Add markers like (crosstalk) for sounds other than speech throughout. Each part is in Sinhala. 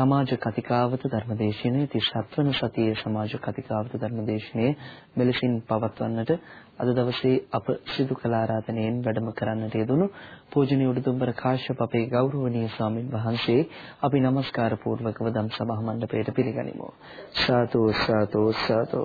සමාජ කතිකාවත ධර්මදේශනයේ 37 වන සතියේ සමාජ කතිකාවත ධර්මදේශනයේ මෙලෙසින් පවත්වන්නට අද දවසේ අප සිදු කළ ආරාධනයෙන් වැඩම කරන්නට යෙදුණු පූජනීය උඩුදුම්බර කාශ්‍යප අපේ ගෞරවනීය ස්වාමින් වහන්සේ අපි নমස්කාර පූර්වකව ධම් සභා මණ්ඩපයට පිළිගනිමු සාදු සාදු සාදු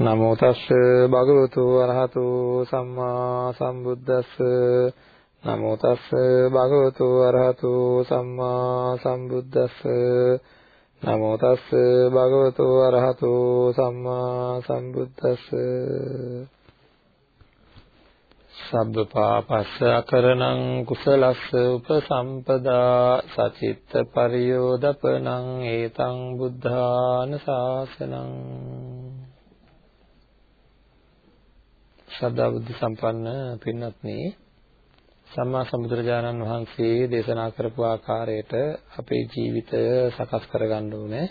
නමෝ තස්ස භගවතු වරහතු සම්මා සම්බුද්දස්ස. නමෝ තස්ස භගවතු වරහතු සම්මා සම්බුද්දස්ස. නමෝ තස්ස භගවතු වරහතු සම්මා සම්බුද්දස්ස. සබ්බ පාපස්ස අකරණං කුසලස්ස උපසම්පදා සචිත්ත පරියෝදපනං ඒතං බුද්ධාන ශාසනං ශ්‍රද්ධා බුද්ධ සම්පන්න පින්වත්නි සම්මා සම්බුදුරජාණන් වහන්සේ දේශනා කරපු ආකාරයට අපේ ජීවිතය සකස් කරගන්න ඕනේ.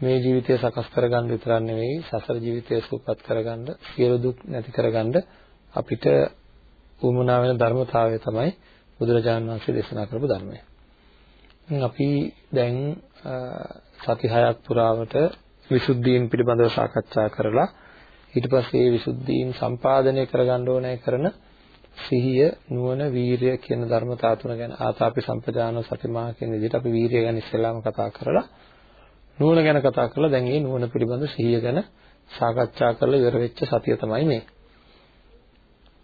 මේ ජීවිතය සකස් කරගන්න විතරක් නෙවෙයි සසර ජීවිතය සූපපත් කරගන්න, සියලු දුක් නැති කරගන්න අපිට උවමනා වෙන ධර්මතාවය තමයි බුදුරජාණන් වහන්සේ දේශනා කරපු ධර්මය. අපි දැන් සති හයක් පුරාවට විසුද්ධීන් පිළිබඳව සාකච්ඡා කරලා ඊට පස්සේ මේ විසුද්ධීන් සම්පාදනය කරගන්න ඕනේ කරන සිහිය නුවණ වීරිය කියන ධර්මතා තුන ගැන ආතාපි සම්පජාන සතිමා කියන විදිහට අපි වීරිය ගැන ඉස්සෙල්ලාම කතා කරලා නුවණ ගැන කතා කරලා දැන් මේ නුවණ පිළිබඳ සිහිය ගැන සාකච්ඡා කරලා ඉවර වෙච්ච සතිය තමයි මේ.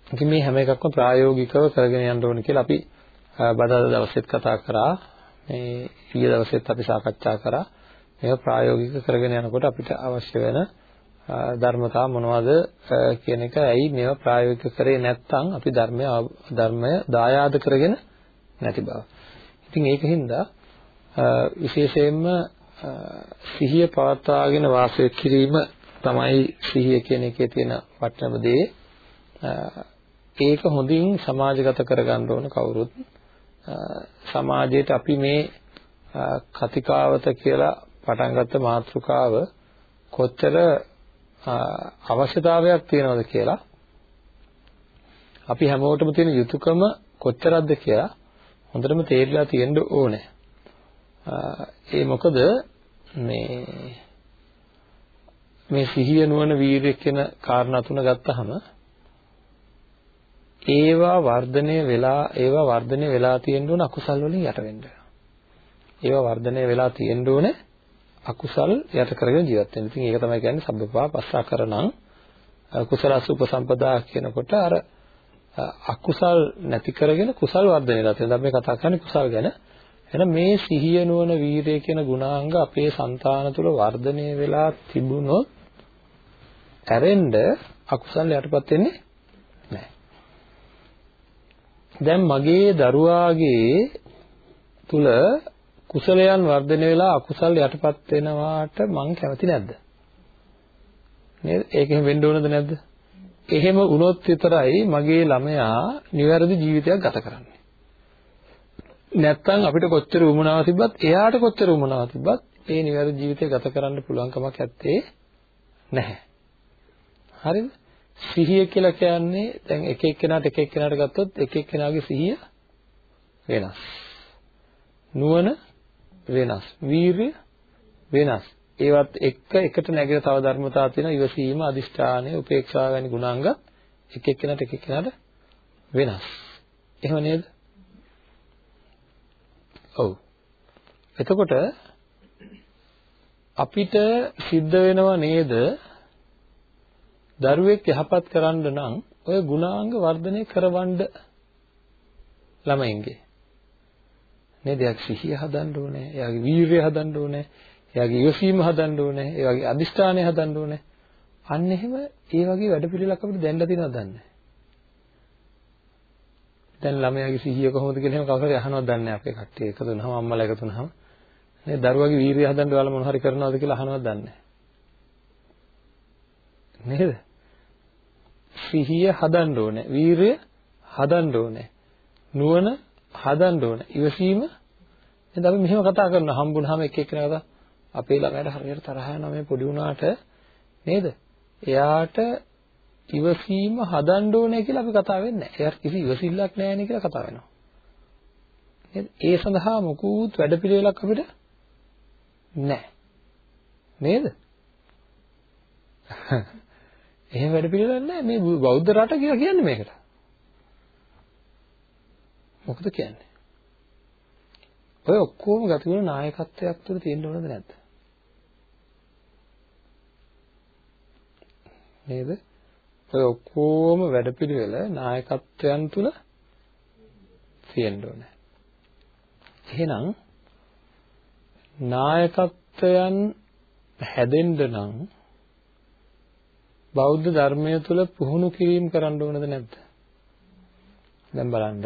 ඉතින් මේ හැම එකක්ම ප්‍රායෝගිකව කරගෙන යන්න ඕනේ කියලා අපි බදාද දවසෙත් කතා කරා. මේ ඊයේ දවසෙත් අපි සාකච්ඡා කරා. මේක ප්‍රායෝගික කරගෙන යනකොට අපිට අවශ්‍ය වෙන ධර්මතා මොනවද කියන එක ඇයි මේවා ප්‍රායෝගික කරේ නැත්නම් අපි ධර්මය ධර්මය දායාද කරගෙන නැති බව. ඉතින් ඒකින්ද විශේෂයෙන්ම සිහිය පවත්වාගෙන වාසය කිරීම තමයි සිහිය කියන එකේ තියෙන වටිනම දේ. ඒක හොඳින් සමාජගත කරගන්න ඕන කවුරුත්. සමාජයට අපි මේ කතිකාවත කියලා පටන් ගත්ත මාතෘකාව කොච්චර අවශ්‍යතාවයක් තියෙනවද කියලා අපි හැමෝටම තියෙන යුතුයකම කොච්චරක්ද කියලා හොඳටම තේරිලා තියෙන්න ඕනේ. ඒ මොකද මේ මේ සිහිය නුවණ වීරිය කියන කාරණා තුන ගත්තහම ඒවා වර්ධනය වෙලා ඒවා වර්ධනය වෙලා තියෙන්න ඕන අකුසල් වලින් යට වෙන්න. ඒවා වර්ධනය වෙලා තියෙන්න ඕනේ අකුසල් යට කරගෙන ජීවත් වෙන්න. ඉතින් ඒක තමයි කියන්නේ සබ්බපා පස්සා කරනං කුසලස උපසම්පදා කියනකොට අර අකුසල් නැති කරගෙන කුසල් වර්ධනය වෙලා තියෙනවා. අපි කතා කරන්නේ කුසල් ගැන. එහෙනම් මේ සිහිය නුවණ වීරිය කියන ගුණාංග අපේ సంతාන තුළ වර්ධනය වෙලා තිබුණොත් ඇරෙන්න අකුසල් යටපත් වෙන්නේ නැහැ. දැන් මගේ දරුවාගේ තුල කුසලයන් වර්ධනය වෙලා අකුසල් යටපත් වෙනවාට මං කැමති නැද්ද? නේද? ඒකෙන් වෙන්න ඕනද නැද්ද? එහෙම වුණොත් විතරයි මගේ ළමයා නිවැරදි ජීවිතයක් ගත කරන්නේ. නැත්තම් අපිට කොච්චර උමනාව තිබ්බත් එයාට කොච්චර උමනාව තිබ්බත් ඒ නිවැරදි ජීවිතය ගත කරන්න පුළුවන් කමක් නැත්තේ නැහැ. හරිද? සිහිය කියලා කියන්නේ දැන් එක එක්කෙනාට එක එක්කෙනාට ගත්තොත් එක එක්කෙනාගේ සිහිය වෙනස්. නුවණ වෙනස්. වීරිය වෙනස්. ඒවත් එක්ක එකට නැගෙන තව ධර්මතා තියෙනවා. ඉවසීම, අදිෂ්ඨානය, උපේක්ෂාව වැනි ගුණාංග එක එක්කෙනාට එක එක්කෙනාට වෙනස්. එහෙම නේද? ඔව්. එතකොට අපිට සිද්ධ වෙනව නේද දරුවෙක් යහපත් කරන්න නම් ඔය ගුණාංග වර්ධනය කරවන්න ළමයින්ගේ නේද? එයාගේ සිහිය හදන්න ඕනේ. එයාගේ වීරිය හදන්න ඕනේ. එයාගේ ඉවසීම හදන්න ඕනේ. ඒ වගේ අදිෂ්ඨානය හදන්න ඕනේ. අන්න එහෙම ඒ වගේ වැඩ පිළිලක් අපිට දැන්නලා තියෙනවද දන්නේ දැන් ළමයාගේ සිහිය කොහොමද කියලා එහෙම කවුරු හරි අහනවද දන්නේ අපේ කට්ටිය එකතු වෙනවම අම්මලා එකතු වෙනවම නේ දරුවගේ වීරිය හදන්න ඔයාලා මොන හරි කරනවද කියලා අහනවද දන්නේ නේද? සිහිය හදන්න ඕනේ. වීරිය හදන්න ඕනේ. නුවණ හදන්න ඕනේ. ඉවසීම නේද අපි මෙහෙම කතා කරනවා හම්බුනහම එක එක්කෙනා කතා අපේ ළමයට හරියට තරහ යනවා මේ පොඩි උනාට නේද? එයාට ඉවසීම හදන්න ඕනේ කියලා අපි කතා වෙන්නේ නැහැ. එයාට කිසි ඉවසිල්ලක් නැහැ නේ කියලා කතා වෙනවා. නේද? ඒ සඳහා මොකුත් වැඩපිළිවෙලක් අපිට නැහැ. නේද? (laughs) එහෙම වැඩපිළිවෙලක් නැහැ මේ බෞද්ධ රට කියලා කියන්නේ මේකට. මොකද කියන්නේ? ඔය ඔක්කොම ගති වුණ නායකත්වයක් තුළ තියෙන්න ඕනද නැද්ද? නේද? ඔය ඔක්කොම වැඩපිළිවෙල නායකත්වයන් තුළ තියෙන්න ඕනේ. එහෙනම් නායකත්වයන් හැදෙන්න නම් බෞද්ධ ධර්මය තුළ පුහුණු කිරීම කරන්න ඕනද නැද්ද? දැන් බලන්න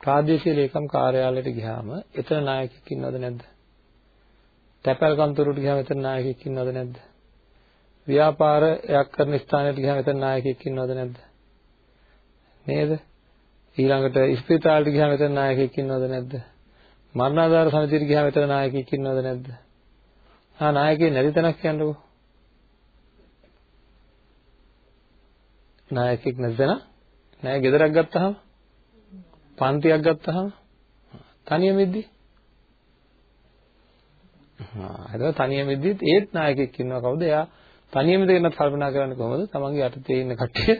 ප්‍රාදේශීය ලේකම් කාර්යාලයට ගියාම එතන නායකයෙක් ඉන්නවද නැද්ද? තැපැල් කන්තරුවට ගියාම එතන නායකයෙක් ඉන්නවද නැද්ද? ව්‍යාපාරයක් කරන ස්ථානයට ගියාම එතන නායකයෙක් ඉන්නවද නැද්ද? නේද? ඊළඟට ස්පිතාලෙට ගියාම එතන නායකයෙක් ඉන්නවද නැද්ද? මරණාධාර සමිතියට ගියාම එතන නායකයෙක් ඉන්නවද නැද්ද? ආ නායකයෙක් නැති තැනක් කියන්නකෝ. නායකයෙක් නැති තැන නෑ ගෙදරක් ගත්තාම පන්තියක් ගත්තාම තනියම ඉද්දි? ආ ඒක තනියම ඉද්දිත් ඒත් නායකයෙක් ඉන්නවා. කවුද? එයා තනියම දෙන්නත් කල්පනා කරන්නේ කොහොමද? තමන්ගේ යටතේ ඉන්න කට්ටිය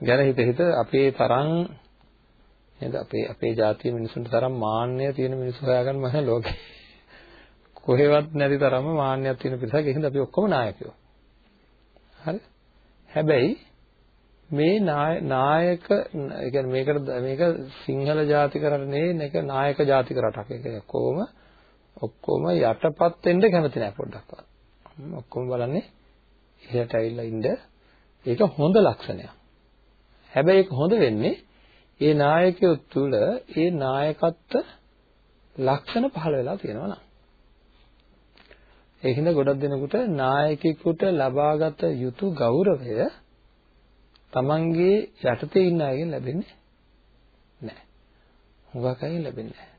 ගැන හිත හිත අපේ තරම් නේද? අපේ අපේ ජාතිය මිනිසුන්ට තරම් මාන්නය තියෙන මිනිස්සු හොයාගන්න මම ලෝකේ (laughs) කොහෙවත් නැති තරම්ම මාන්නයක් තියෙන පිරිසක්. ඒකින්ද අපි ඔක්කොම නායකයෝ. හරි? හැබැයි මේ නායක ඒ කියන්නේ මේකට මේක සිංහල ජාතික රට නෙවෙයි මේක නායක ජාතික රටක්. ඒක ඔක්කොම ඔක්කොම යටපත් වෙන්න කැමති නැහැ පොඩ්ඩක්වත්. ඔක්කොම බලන්නේ ඉහළට ඇවිල්ලා ඉන්න. ඒක හොඳ ලක්ෂණයක්. හැබැයි ඒක හොඳ වෙන්නේ ඒ නායකයෝ තුල ඒ නායකත්ව ලක්ෂණ පහළ වෙලා තියෙනවා නම්. ඒකින්ද ගොඩක් දෙනෙකුට නායකයෙකුට ලබාගත යුතු ගෞරවය තමන්ගේ යටතේ ඉන්න අයගෙන් ලැබෙන්නේ නැහැ. හුඟක් අයගෙන් ලැබෙන්නේ නැහැ.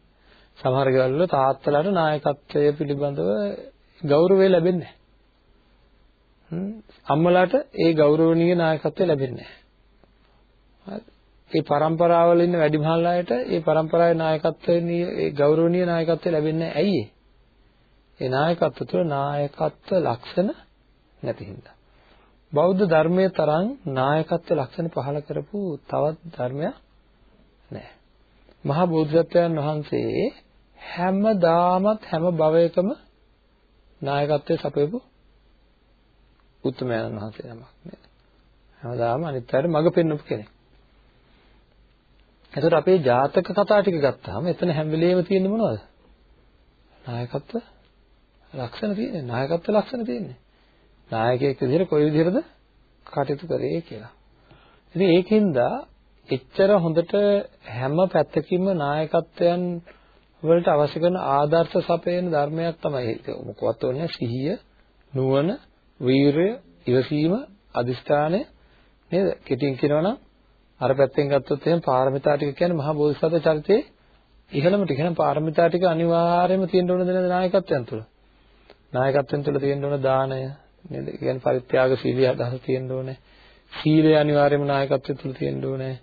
සමහර ගෙවල් වල තාත්තලාට නායකත්වය පිළිබඳව ගෞරවය ලැබෙන්නේ නැහැ. අම්මලාට ඒ ගෞරවණීය නායකත්වය ලැබෙන්නේ නැහැ. ඒ પરම්පරාවල ඉන්න වැඩිමහල් අයට ඒ પરම්පරාවේ නායකත්වයේ ඒ ගෞරවණීය නායකත්වය ලැබෙන්නේ නැහැ. ඇයි ඒ? ඒ නායකත්ව තුළ නායකත්ව ලක්ෂණ නැති හින්දා. බෞද්ධ ධර්මයේ තරම් නායකත්ව ලක්ෂණ පහළ කරපු තවත් ධර්මයක් නැහැ. මහා බෝධිසත්වයන් වහන්සේ හැමදාමත් හැම භවයකම නායකත්වයේ සපයපු උත්තමයන් වහන්සේ නමක් නේද? හැමදාම අනිත් අයට මඟ පෙන්වපු කෙනෙක්. එතකොට අපේ ජාතක කතා ටික ගත්තාම එතන හැම වෙලේම තියෙන්නේ මොනවද? නායකත්ව ලක්ෂණ තියෙන්නේ. නායකත්ව ලක්ෂණ තියෙන්නේ. නායකයෙක් විදිහට කොයි විදිහටද කටයුතු කරේ කියලා. ඉතින් ඒකින්ද එච්චර හොඳට හැම පැත්තකින්ම නායකත්වයන් වලට අවශ්‍ය කරන ආදර්ශ සපයන ධර්මයක් තමයි මොකවත් ඕනේ සිහිය, නුවණ, වීරය, ඉවසීම, අදිස්ථානය නේද? කෙටියෙන් කියනවා නම් අර පැත්තෙන් ගත්තොත් එහෙනම් පාරමිතා ටික කියන්නේ මහා බෝධිසත්ව චරිතයේ ඉහළම ටික. එහෙනම් පාරමිතා ටික අනිවාර්යයෙන්ම තියෙන්න ඕනද නේද නායකත්වයන් තුළ? නායකත්වයන් තුළ තියෙන්න ඕන දානය නේද? කියන්නේ පරිත්‍යාග සීලිය අදහස තියෙන්න ඕනේ. සීලය අනිවාර්යයෙන්ම නායකත්වය තුළ තියෙන්න ඕනේ.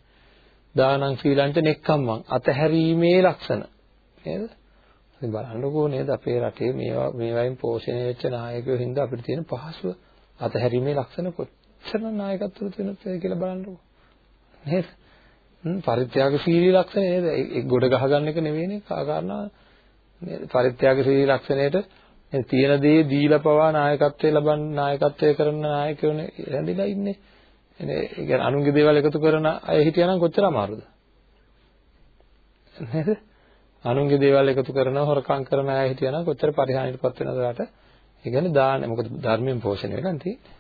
දානං සීලංච නෙක්ඛම්මං අතහැරීමේ ලක්ෂණ නේද? ඉතින් බලන්නකෝ නේද අපේ රටේ මේවා මේවායින් පෝෂණය වෙච්ච නායකයෝ හින්දා අපිට තියෙන පහසුව අතහැරීමේ ලක්ෂණ කොච්චර නායකත්වය තියෙනවද කියලා බලන්නකෝ. නේද? පරිත්‍යාගශීලී ලක්ෂණ නේද? ඒ ගොඩ ගහ ගන්න එක නෙවෙයිනේ කාරණා නේද? පරිත්‍යාගශීලී ලක්ෂණයට තියෙන දේ දීලා පවා නායකත්වයේ ලබන නායකත්වයේ කරන නායකයෝනේ රැඳිලා ඉන්නේ. එනේ ඒ කියන්නේ අනුන්ගේ දේවල් එකතු කරන අය හිටියානම් කොච්චර අමාරුද? නේද? අනුන්ගේ දේවල් එකතු කරන හොරකම් කරන අය හිටියානම් කොච්චර පරිහානියටපත් වෙනවද රට? ඒ කියන්නේ දාන මොකද ධර්මයෙන් පෝෂණය වෙලා තියෙන්නේ.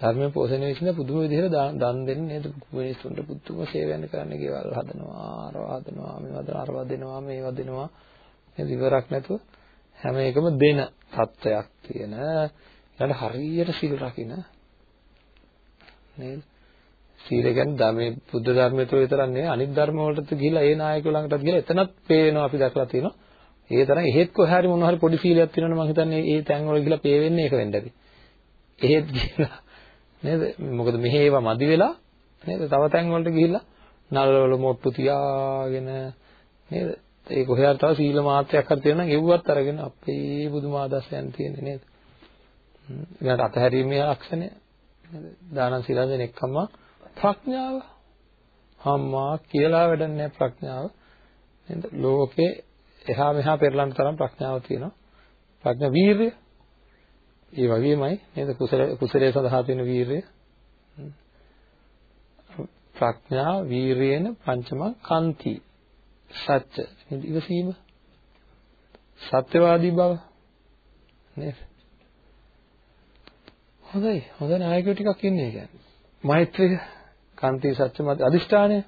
ධර්මයෙන් පෝෂණය වෙච්ච ඉඳ පුදුම විදිහට දන් දෙන්නේ නේද මිනිස්සුන්ට පුදුම සේවයන් කරන්න ගෙවල් හදනවා අරවා හදනවා මේවා අරවා දෙනවා මේවා දෙනවා නේද ඉවරක් නැතුව හැම එකම දෙන තත්වයක් තියෙන. ඊළඟ හරියට සීල් රකින්න. නේද? සීල කියන්නේ ධර්මයේ බුද්ධ ධර්මයේ තුල විතරක් නෙවෙයි අනිත් ධර්ම වලටත් ගිහිලා ඒ නායකයෝ ළඟටත් ගිහිලා එතනත් පේනවා අපි දැකලා තියෙනවා. ඒ තරම් එහෙත් කොහේ හරි මොනවා හරි පොඩි සීලයක් තියෙනවනේ මම හිතන්නේ ඒ තැන් වල ගිහිලා පේ වෙන්නේ ඒක වෙන්න ඇති. එහෙත් ගිහිලා නේද? මොකද මෙහෙව මදි වෙලා නේද? තව තැන් වලට ගිහිලා නළවල මොට්ටු තියාගෙන නේද? ඒ කොහේ හරි තව සීල මාත්‍රයක් හරි තියෙනවා නම් එව්වත් අරගෙන අපේ බුදුම ආදර්ශයන් තියෙන්නේ නේද? ඊළඟට අතහැරීමේ ලක්ෂණය. නේද දානං සීලෙන් එක්කම ප්‍රඥාව. අම්මා කියලා වැඩක් නැහැ ප්‍රඥාව. නේද? ලෝකේ එහා මෙහා පෙරලන්න තරම් ප්‍රඥාව තියෙනවා. ප්‍රඥා වීරිය. ඒ වගේමයි නේද? කුසල කුසලයේ සඳහා තියෙන වීරිය. ප්‍රඥා වීරියන පංචම කන්ති. සත්‍ය. ඉවසීම සත්‍යවාදී බව නේද? හොඳයි. හොඳ නායකයෝ ටිකක් ඉන්නේ කියන්නේ මෛත්‍රිය කාන්ති සත්‍ය මත අදිෂ්ඨානය.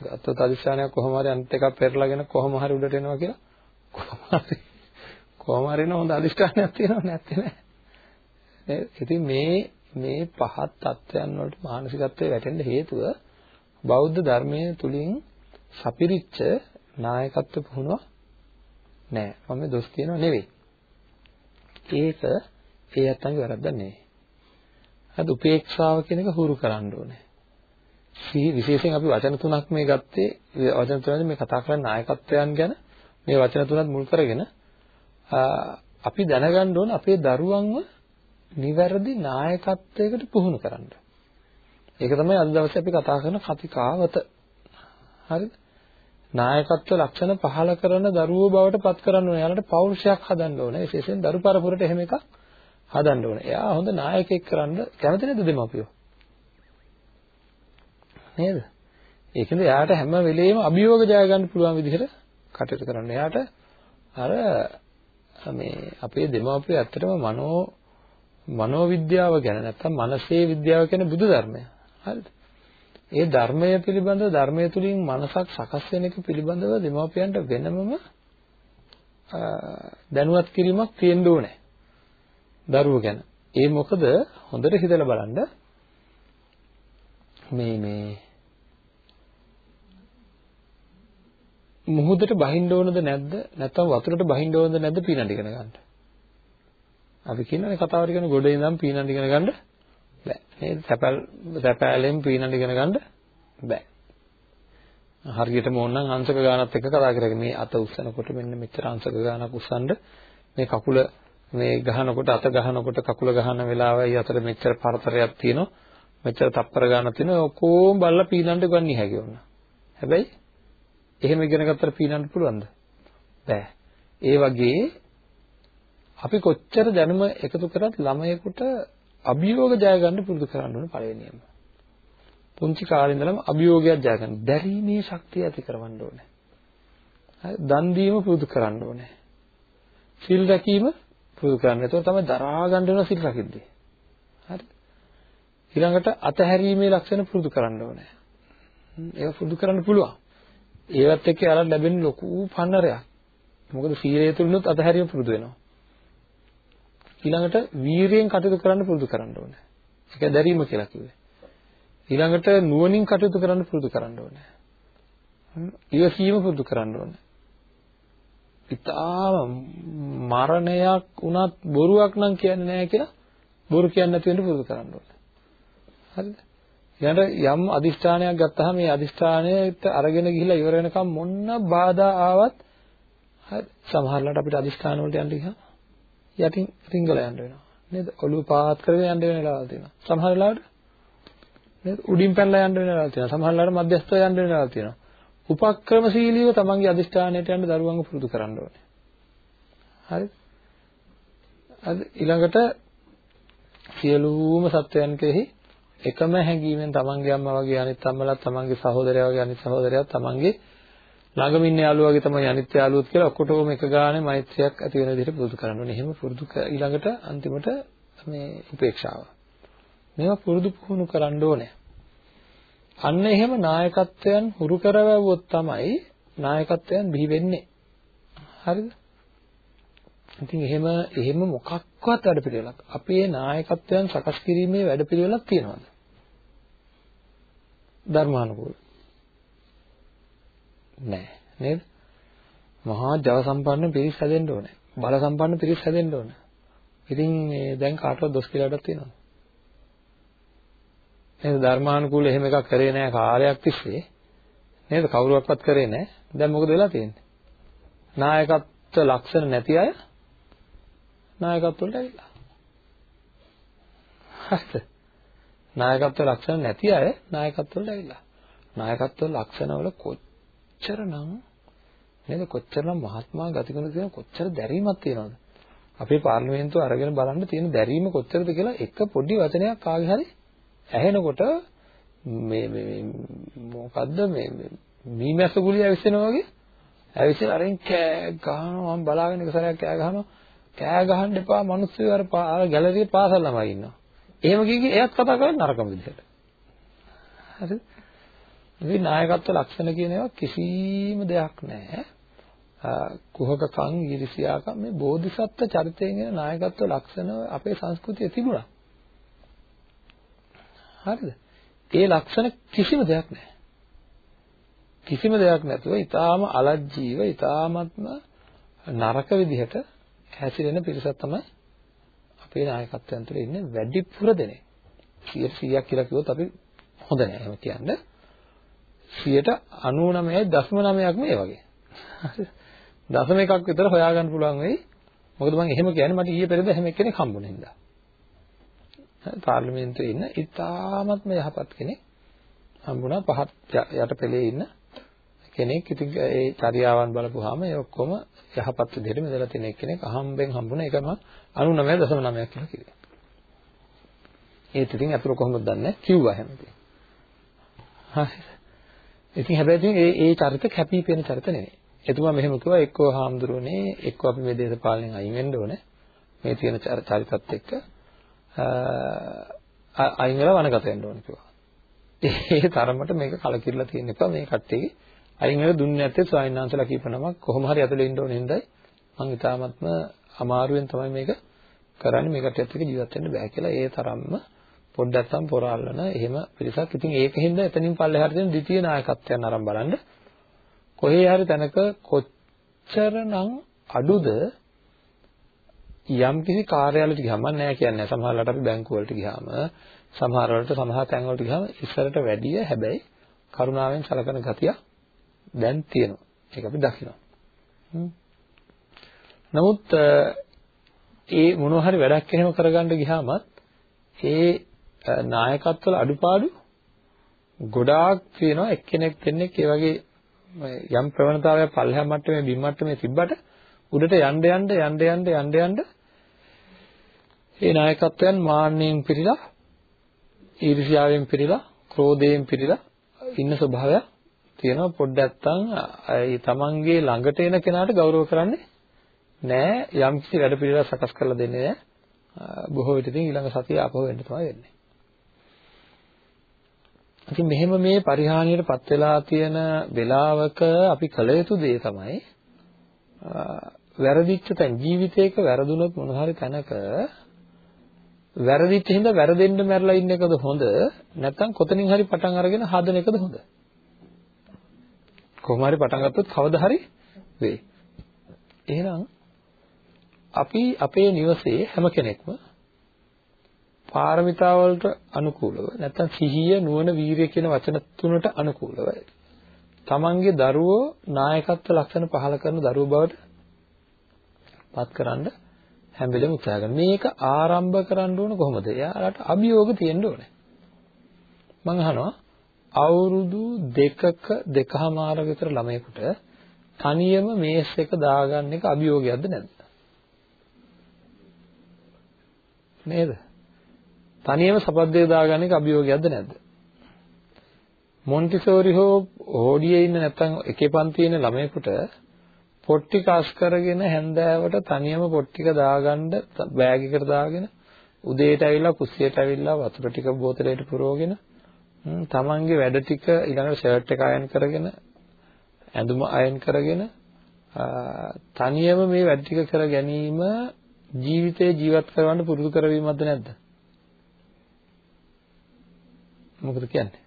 ගත්තොත් අදිෂ්ඨානයක් කොහොම හරි අනිත් එකක් පෙරලාගෙන කොහොම හරි උඩට එනවා කියලා කොහොම හරි කොහොම හරි නෝ හොඳ අදිෂ්ඨානයක් තියෙනව නැත්තේ නෑ. ඉතින් මේ මේ පහත් තත්ත්වයන් වලට මානසිකත්වයේ වැටෙන්න හේතුව බෞද්ධ ධර්මයේ තුලින් සපිරිච්ච නායකත්ව පුහුණුව නෑ මම මේ දොස් කියනව නෙවෙයි ඒක ඒ අත්තන්ගේ වැරද්දක් නෙවෙයි අද උපේක්ෂාව කියන එක හුරු කරන්න ඕනේ. සිහි විශේෂයෙන් අපි වචන තුනක් මේ ගත්තේ වචන තුනෙන් මේ කතා කරන්නේ නායකත්වයන් ගැන මේ වචන තුනත් මුල් කරගෙන අපි දැනගන්න ඕන අපේ දරුවන්ව නිවැරදි නායකත්වයකට පුහුණු කරන්න. ඒක තමයි අද දවසේ අපි කතා කරන කතිකාවත. හරිද? නායකත්ව ලක්ෂණ පහල කරන දරුවෝ බවට පත් කරන්න ඕනේ. යාලට පෞරුෂයක් හදන්න ඕනේ. විශේෂයෙන් දරු පරපුරට එහෙම එකක් හදන්න ඕනේ. එයා හොඳ නායකයෙක් කරන්න කැමති නේද දෙමාපියෝ? නේද? ඒකෙන්ද එයාට හැම වෙලෙම අභියෝග ජය ගන්න පුළුවන් විදිහට කටයුතු කරන්න. එයාට අර මේ අපේ දෙමාපියෝ ඇත්තටම මනෝ මනෝවිද්‍යාව ගැන නැත්නම් මනසේ විද්‍යාව කියන බුදු ධර්මය. හරිද? ඒ ධර්මය පිළිබඳව ධර්මය තුලින් මනසක් සකස් වෙන එක පිළිබඳව දෙමාපියන්ට වෙනමම දැනුවත් කිරීමක් තියෙන්න ඕනේ. දරුවෝ ගැන. ඒ මොකද හොඳට හිතලා බලන්න මේ මේ මුහුදට බහින්න ඕනද නැද්ද නැත්නම් වතුරට බහින්න ඕනද නැද්ද පීනන්න ඉගෙන ගන්න. අපි කියනවානේ කතාවට කියන ගොඩ ඉඳන් පීනන්න ඉගෙන ගන්න බෑ. නේද? සැපල් සැපෑලෙන් පීනන්න ඉගෙන ගන්න බෑ. හරියටම ඕනනම් අංශක ගානත් එක්ක කතා කරගෙන මේ අත උස්සනකොට මෙන්න මෙච්චර අංශක ගානක් උස්සන්න මේ කකුල මේ ගහනකොට අත ගහනකොට කකුල ගහන වෙලාවයි අතර මෙච්චර පරතරයක් තියෙනවා මෙච්චර තප්පර ගානක් තියෙනවා ඔක්කොම බලලා පීනන්න ගන්නේ හැකි වුණා. හැබැයි එහෙම ඉගෙන ගත්තට පීනන්න පුළුවන්ද? බෑ. ඒ වගේ අපි කොච්චර දැනුම එකතු කරත් ළමයෙකුට අභියෝග ජය ගන්න පුරුදු කරන්න ඕනේ පළවෙනියම. පුංචි කාලේ ඉඳලම අභියෝගයක් ජය ගන්න. දැරීමේ ශක්තිය ඇති කරවන්න ඕනේ. හරි දන් දීම පුරුදු කරන්න ඕනේ. සිල් රැකීම පුරුදු කරන්න. ඒතකොට තමයි දරා ගන්න වෙන සිල් රකිද්දී. හරි. ඊළඟට අතහැරීමේ ලක්ෂණ පුරුදු කරන්න ඕනේ. ඒක පුරුදු කරන්න පුළුවන්. ඒවත් එක්ක යාළුවා ලැබෙන ලොකු පන්නරයක්. මොකද සීලය තුලිනුත් අතහැරීම පුරුදු වෙනවා. ඊළඟට වීරියෙන් කටයුතු කරන්න පුරුදු කරන්න ඕනේ. ඒක දැරීම කියලා කිව්වේ. ඊළඟට නුවණින් කටයුතු කරන්න පුරුදු කරන්න ඕනේ. ඉවසීම පුරුදු කරන්න ඕනේ. ඉතාලම මරණයක් වුණත් බොරුවක් නම් කියන්නේ නැහැ කියලා බොරු කියන්නේ නැති වෙන්න පුරුදු කරන්න ඕනේ. හරිද? ඊළඟට යම් අදිෂ්ඨානයක් ගත්තාම මේ අදිෂ්ඨානයට අරගෙන ගිහිල්ලා ඉවර වෙනකම් මොන්න බාධා ආවත් හරි සමහරවිට අපිට අදිෂ්ඨාන වලට යන්න ගියාම යටින් රිංගල යන්න වෙනවා. නේද? ඔළුව පාත් කරගෙන යන්න වෙන වෙලාවල් තියෙනවා. සමහර වෙලාවට නේද? උඩින් පැනලා යන්න වෙන වෙලාවල් තියෙනවා. සමහර වෙලාවට මධ්‍යස්ථව යන්න වෙන වෙලාවල් තියෙනවා. උපක්‍රමශීලීව තමන්ගේ අදිෂ්ඨානයට යන්න දරුවන්ව පුරුදු කරන්න ඕනේ. හරි? අද ඊළඟට සියලුම සත්වයන් කෙරෙහි එකම හැඟීමෙන් තමන්ගේ අම්මා වගේ අනිත් අම්මලා තමන්ගේ සහෝදරයා වගේ අනිත් සහෝදරයා තමන්ගේ ළඟම ඉන්න යාළුවා වගේ තමයි අනිත් යාළුවොත් කියලා ඔක්කොටම එක ගානේ මෛත්‍රියක් ඇති වෙන විදිහට පුරුදු කරන්න ඕනේ. එහෙම පුරුදු ඊළඟට අන්තිමට මේ උපේක්ෂාව. මේවා පුරුදු පුහුණු කරන්න ඕනේ. අන්න එහෙම නායකත්වයන් හුරු කරවුවොත් තමයි නායකත්වයන් බිහි වෙන්නේ. හරිද? ඉතින් එහෙම එහෙම මොකක්වත් වැඩපිළිවෙලක් අපේ නායකත්වයන් සකස් කිරීමේ වැඩපිළිවෙලක් තියෙනවද? ධර්මානුකූල. නෑ නේද? මහා ජව සම්පන්න පිරිස් හැදෙන්න ඕනේ. බල සම්පන්න පිරිස් හැදෙන්න ඕනේ. ඉතින් මේ දැන් කාටවත් දොස් කියලාටත් තියෙනවද? නේද ධර්මානුකූල එහෙම එකක් කරේ නෑ කාලයක් තිස්සේ. නේද කවුරුවක්වත් කරේ නෑ. දැන් මොකද වෙලා තියෙන්නේ? නායකත්ව ලක්ෂණ නැති අය නායකත්වයට ඇවිල්ලා. හරිද? නායකත්ව ලක්ෂණ නැති අය නායකත්වයට ඇවිල්ලා. නායකත්ව ලක්ෂණ වල කොච්චරනම් නේද කොච්චරනම් මහත්මා ගතිගුණ තියෙන කොච්චර දැරීමක් තියෙනවද? අපේ පාර්ලිමේන්තුව අරගෙන බලන්න තියෙන දැරීම කොච්චරද කියලා එක පොඩි වචනයක් කාගේ හරි ඇහෙනකොට මේ මේ මොකද්ද මේ මීමැස්ස ගුලිය ඇවිස්සෙනවා වගේ ඇවිස්සලා අරින් කෑ ගහනවා මම බලාගෙන එක සැරයක් කෑ ගහනවා කෑ ගහන්න එපා මිනිස්සු අර ගැලරියේ පාසල් ළමයි ඉන්නවා. එහෙම කිව්වේ එයත් කතා කරන්නේ නරකම විදිහට. හරිද? ඉතින් නායකත්ව ලක්ෂණ කියන ඒවා කිසිම දෙයක් නැහැ. කුහකකම් ඊර්ෂියාකම් මේ බෝධිසත්ව චරිතයෙන් එන නායකත්ව ලක්ෂණ අපේ සංස්කෘතියේ තිබුණා. හරිද? ඒ ලක්ෂණ කිසිම දෙයක් නැහැ. කිසිම දෙයක් නැතුව ඊටාම අලජ්ජීව ඊටාමත්ම නරක විදිහට හැසිරෙන පිරිසක් තමයි අපේ නායකත්වයන් තුළ ඉන්නේ වැඩිපුර දෙනෙක්. 100ක් කියලා කිව්වොත් අපි හොඳ නෑ එහෙම කියන්නේ. 99.9ක් මේ වගේ. දශම එකක් විතර හොයාගන්න පුළුවන් වෙයි. මොකද මම එහෙම කියන්නේ මට ඊයේ පෙරේද එහෙම එක්කෙනෙක් හම්බුනේ හින්දා. පාර්ලිමේන්තුවේ ඉන්න ඉතාමත්ම යහපත් කෙනෙක් හම්බුණා පහත් යට පෙළේ ඉන්න කෙනෙක් ඉතින් ඒ චර්යාවන් බලපුවාම ඒ ඔක්කොම යහපත් විදිහට මෙදලා තියෙන කෙනෙක් අහම්බෙන් හම්බුණා ඒකම 99.9ක් කියලා කිව්වා. ඒත් ඉතින් අතුරු කොහොමද දන්නේ කිව්වා හැමතිස්සෙම. හරි. ඉතින් හැබැයි ඉතින් ඒ ඒ චරිත කැපී පෙනෙන චරිත නෙවෙයි. එතුමා මෙහෙම කිව්වා එක්කෝ හාමුදුරුවනේ එක්කෝ අපි මේ දේශපාලනයෙන් අයින් වෙන්න ඕනේ. මේ තියෙන චරිතත් එක්ක අයින් වෙලා වනගත වෙන්න ඕනේ කිව්වා. (laughs) ඒ තරමට මේක කලකිරලා තියෙන එක මේ කට්ටියගේ අයින් වෙලා දුන්නේ නැත්තේ ස්වාමීන් වහන්සේලා කීප නමක් කොහොම හරි ඇතුලේ ඉන්න ඕනේ හින්දායි මම ඊටාත්ම අමාරුවෙන් තමයි මේක කරන්නේ මේකට එක්ක ජීවත් වෙන්න බෑ කියලා ඒ තරම්ම පොඩ්ඩක් තම පොරාලන එහෙම පිරිසක් ඉතින් ඒකින්ද එතනින් පල්ලෙහාට දෙන ද්විතීය නායකත්වයන් අරන් බලන්න කොහේ හරි තැනක කොච්චරනම් අඩුද යම් කිසි කාර්යාලයට ගියාම නෑ කියන්නේ සමහරවිට අපි බැංකු වලට ගියාම සමහර වලට සමහර තැන් වලට ගියාම ඉස්සරට වැඩිය හැබැයි කරුණාවෙන් සලකන ගතිය දැන් තියෙනවා. ඒක අපි දකිනවා. නමුත් ඒ මොනවා හරි වැඩක් එහෙම කරගන්න ගියාමත් ඒ නායකත්වල අඩුපාඩු ගොඩාක් තියෙනවා. එක්කෙනෙක් දෙන්නෙක් ඒ වගේ යම් ප්‍රවණතාවයක් පල්ලෙහා මට්ටමේ බිම් මට්ටමේ තිබ්බට උඩට යන්න යන්න යන්න යන්න යන්න යන්න ඒ නායකත්වයන් මාන්නයෙන් පිරීලා ඊර්ෂ්‍යාවෙන් පිරීලා ක්‍රෝධයෙන් පිරීලා ඉන්න ස්වභාවයක් තියෙනවා. පොඩ්ඩක් නැත්තම් තමන්ගේ ළඟට එන කෙනාට ගෞරව කරන්නේ නෑ. යම් කිසි වැඩ පිළිවෙලක් සකස් කරලා දෙන්නේ නෑ. බොහෝ විට ඉතින් ඊළඟ සතිය ආපහු වෙන්න තමයි වෙන්නේ. ඉතින් මෙහෙම මේ පරිහානියටපත් වෙලා තියෙන වෙලාවක අපි කළ යුතු දේ තමයි වැරදිච්ච තැන් ජීවිතේක වැරදුනොත් මොන හරි තැනක වැරදිච්ච හින්දා වැරදෙන්න මැරලා ඉන්න එකද හොඳ නැත්නම් කොතනින් හරි පටන් අරගෙන හදන එකද හොඳ කොහොම හරි පටන් ගත්තොත් කවදා හරි වෙයි. එහෙනම් අපි අපේ නිවසේ හැම කෙනෙක්ම පාරමිතා වලට අනුකූලව නැත්නම් සිහිය නුවණ වීරිය කියන වචන තුනට අනුකූලව තමන්ගේ දරුවෝ නායකත්ව ලක්ෂණ පහල කරන දරුවෝ බවට පත්කරන්න හැම වෙලෙම උත්සාහ කරනවා. මේක ආරම්භ කරන්න ඕන කොහොමද? එයාලට අභියෝග තියෙන්න ඕනේ. මම අහනවා අවුරුදු දෙකක දෙකමාර විතර ළමයෙකුට තනියම මේස් එක දාගන්න එක අභියෝගයක්ද නැද්ද? නේද? තනියම සපද්දේ දාගන්න එක අභියෝගයක්ද නැද්ද? මොන්ටිසෝරි හෝ හෝඩියේ ඉන්න නැත්නම් එකේ පන්තියේ ඉන්න ළමයෙකුට පොට්ටි කාස් කරගෙන හැන්දෑවට තනියම පොට්ටික දාගන්න බෑග් එකට දාගෙන උදේට ඇවිල්ලා කුස්සියට ඇවිල්ලා වතුර ටික බෝතලයට පුරවගෙන තමන්ගේ වැඩ ටික ඊළඟට ෂර්ට් එක අයන් කරගෙන ඇඳුම අයන් කරගෙන තනියම මේ වැඩ ටික කර ගැනීම ජීවිතේ ජීවත් කරවන්න පුරුදු කරවීමක්ද නැද්ද? මොකද කියන්නේ?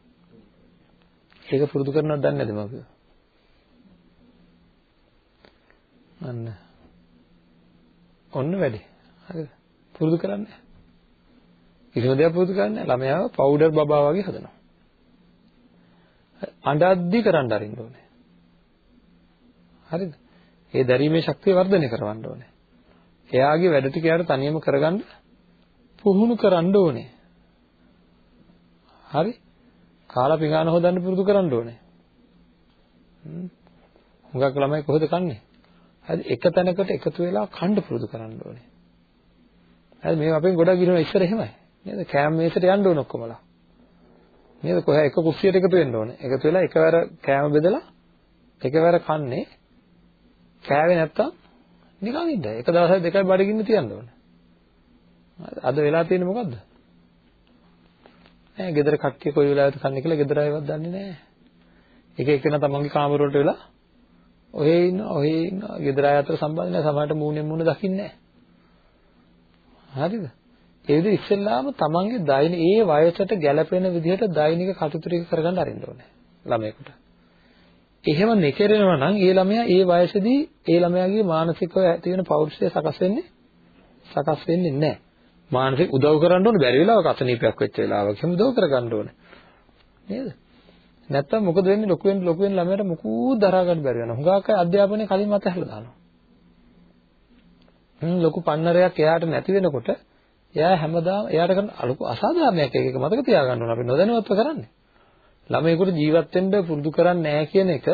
ඒක පුරුදු කරනවද දන්නේ නැද මම? අන්න. ඔන්න වැඩි. හරිද? පුරුදු කරන්නේ. කිසිම දෙයක් පුරුදු කරන්නේ නැහැ. ළමයාව පවුඩර් බබා වගේ හදනවා. අඬද්දි කරන්න අරින්න ඕනේ. හරිද? ඒ දැරීමේ ශක්තිය වර්ධනය කරවන්න ඕනේ. එයාගේ වැඩ ටික එයාට තනියම කරගන්න පුහුණු කරන්න ඕනේ. හරි? කාලා පිඟාන හොදන්න පුරුදු කරන්න ඕනේ. හුඟක් ළමයි කොහෙද කන්නේ? හරි එක තැනකට එකතු වෙලා කන්න පුරුදු කරන්න ඕනේ. හරි මේ අපෙන් ගොඩක් ඉරන ඉස්සර එහෙමයි. නේද? කෑම මේසට යන්න ඕන ඔක්කොමලා. නේද? කොහේ එක කුස්සියට එකතු වෙන්න ඕනේ. එකතු වෙලා එකවර කෑම බෙදලා එකවර කන්නේ කෑවේ නැත්තම් නිකන් ඉන්න. එක දවසක් දෙකයි බඩගින්න තියන්න ඕනේ. අද වෙලා තියෙන්නේ මොකද්ද? නෑ ගෙදර කට්ටිය කොයි වෙලාවෙද කන්නේ කියලා ගෙදර අයවත් දන්නේ නෑ. එක එකන තමන්ගේ කාමර වලට වෙලා ඔහේ ඉන්න ඔහේ ඉන්න ගෙදර අය අතර සම්බන්ධ නෑ සමහරට මූණෙන් මූණ දකින්නේ නෑ. හරිද? ඒ විදිහ ඉස්සෙල්ලාම තමන්ගේ දෛන ඒ වයසට ගැළපෙන විදිහට දෛනික කටයුතු ටික කරගන්න අරින්න ඕනේ ළමයෙකුට. එහෙම නොකරනවා නම් ඒ ළමයා ඒ වයසේදී ඒ ළමයාගේ මානසිකව ඇති වෙන පෞරුෂය සකස් වෙන්නේ සකස් වෙන්නේ නැහැ. මානසික උදව් කරන්න ඕනේ බැරි වෙලාවක අසනීපයක් වෙච්ච වෙලාවක එහෙම උදව් කරගන්න ඕනේ. නේද? නැත්තම් මොකද වෙන්නේ ලොකු වෙන ලොකු වෙන ළමයට මොකුත් දරා ගන්න බැරි වෙනවා. හුඟක් අය අධ්‍යාපනයේ කලින් මත ඇහලා දානවා. හ්ම් ලොකු පන්නරයක් එයාට නැති වෙනකොට එයා හැමදාම එයාට කරන ලොකු අසාධාරණයක් එක එක මතක තියාගන්න ඕන අපි නොදැනුවත්ව කරන්නේ. ළමයෙකුට ජීවත් වෙන්න පුරුදු කරන්නේ නැහැ කියන එක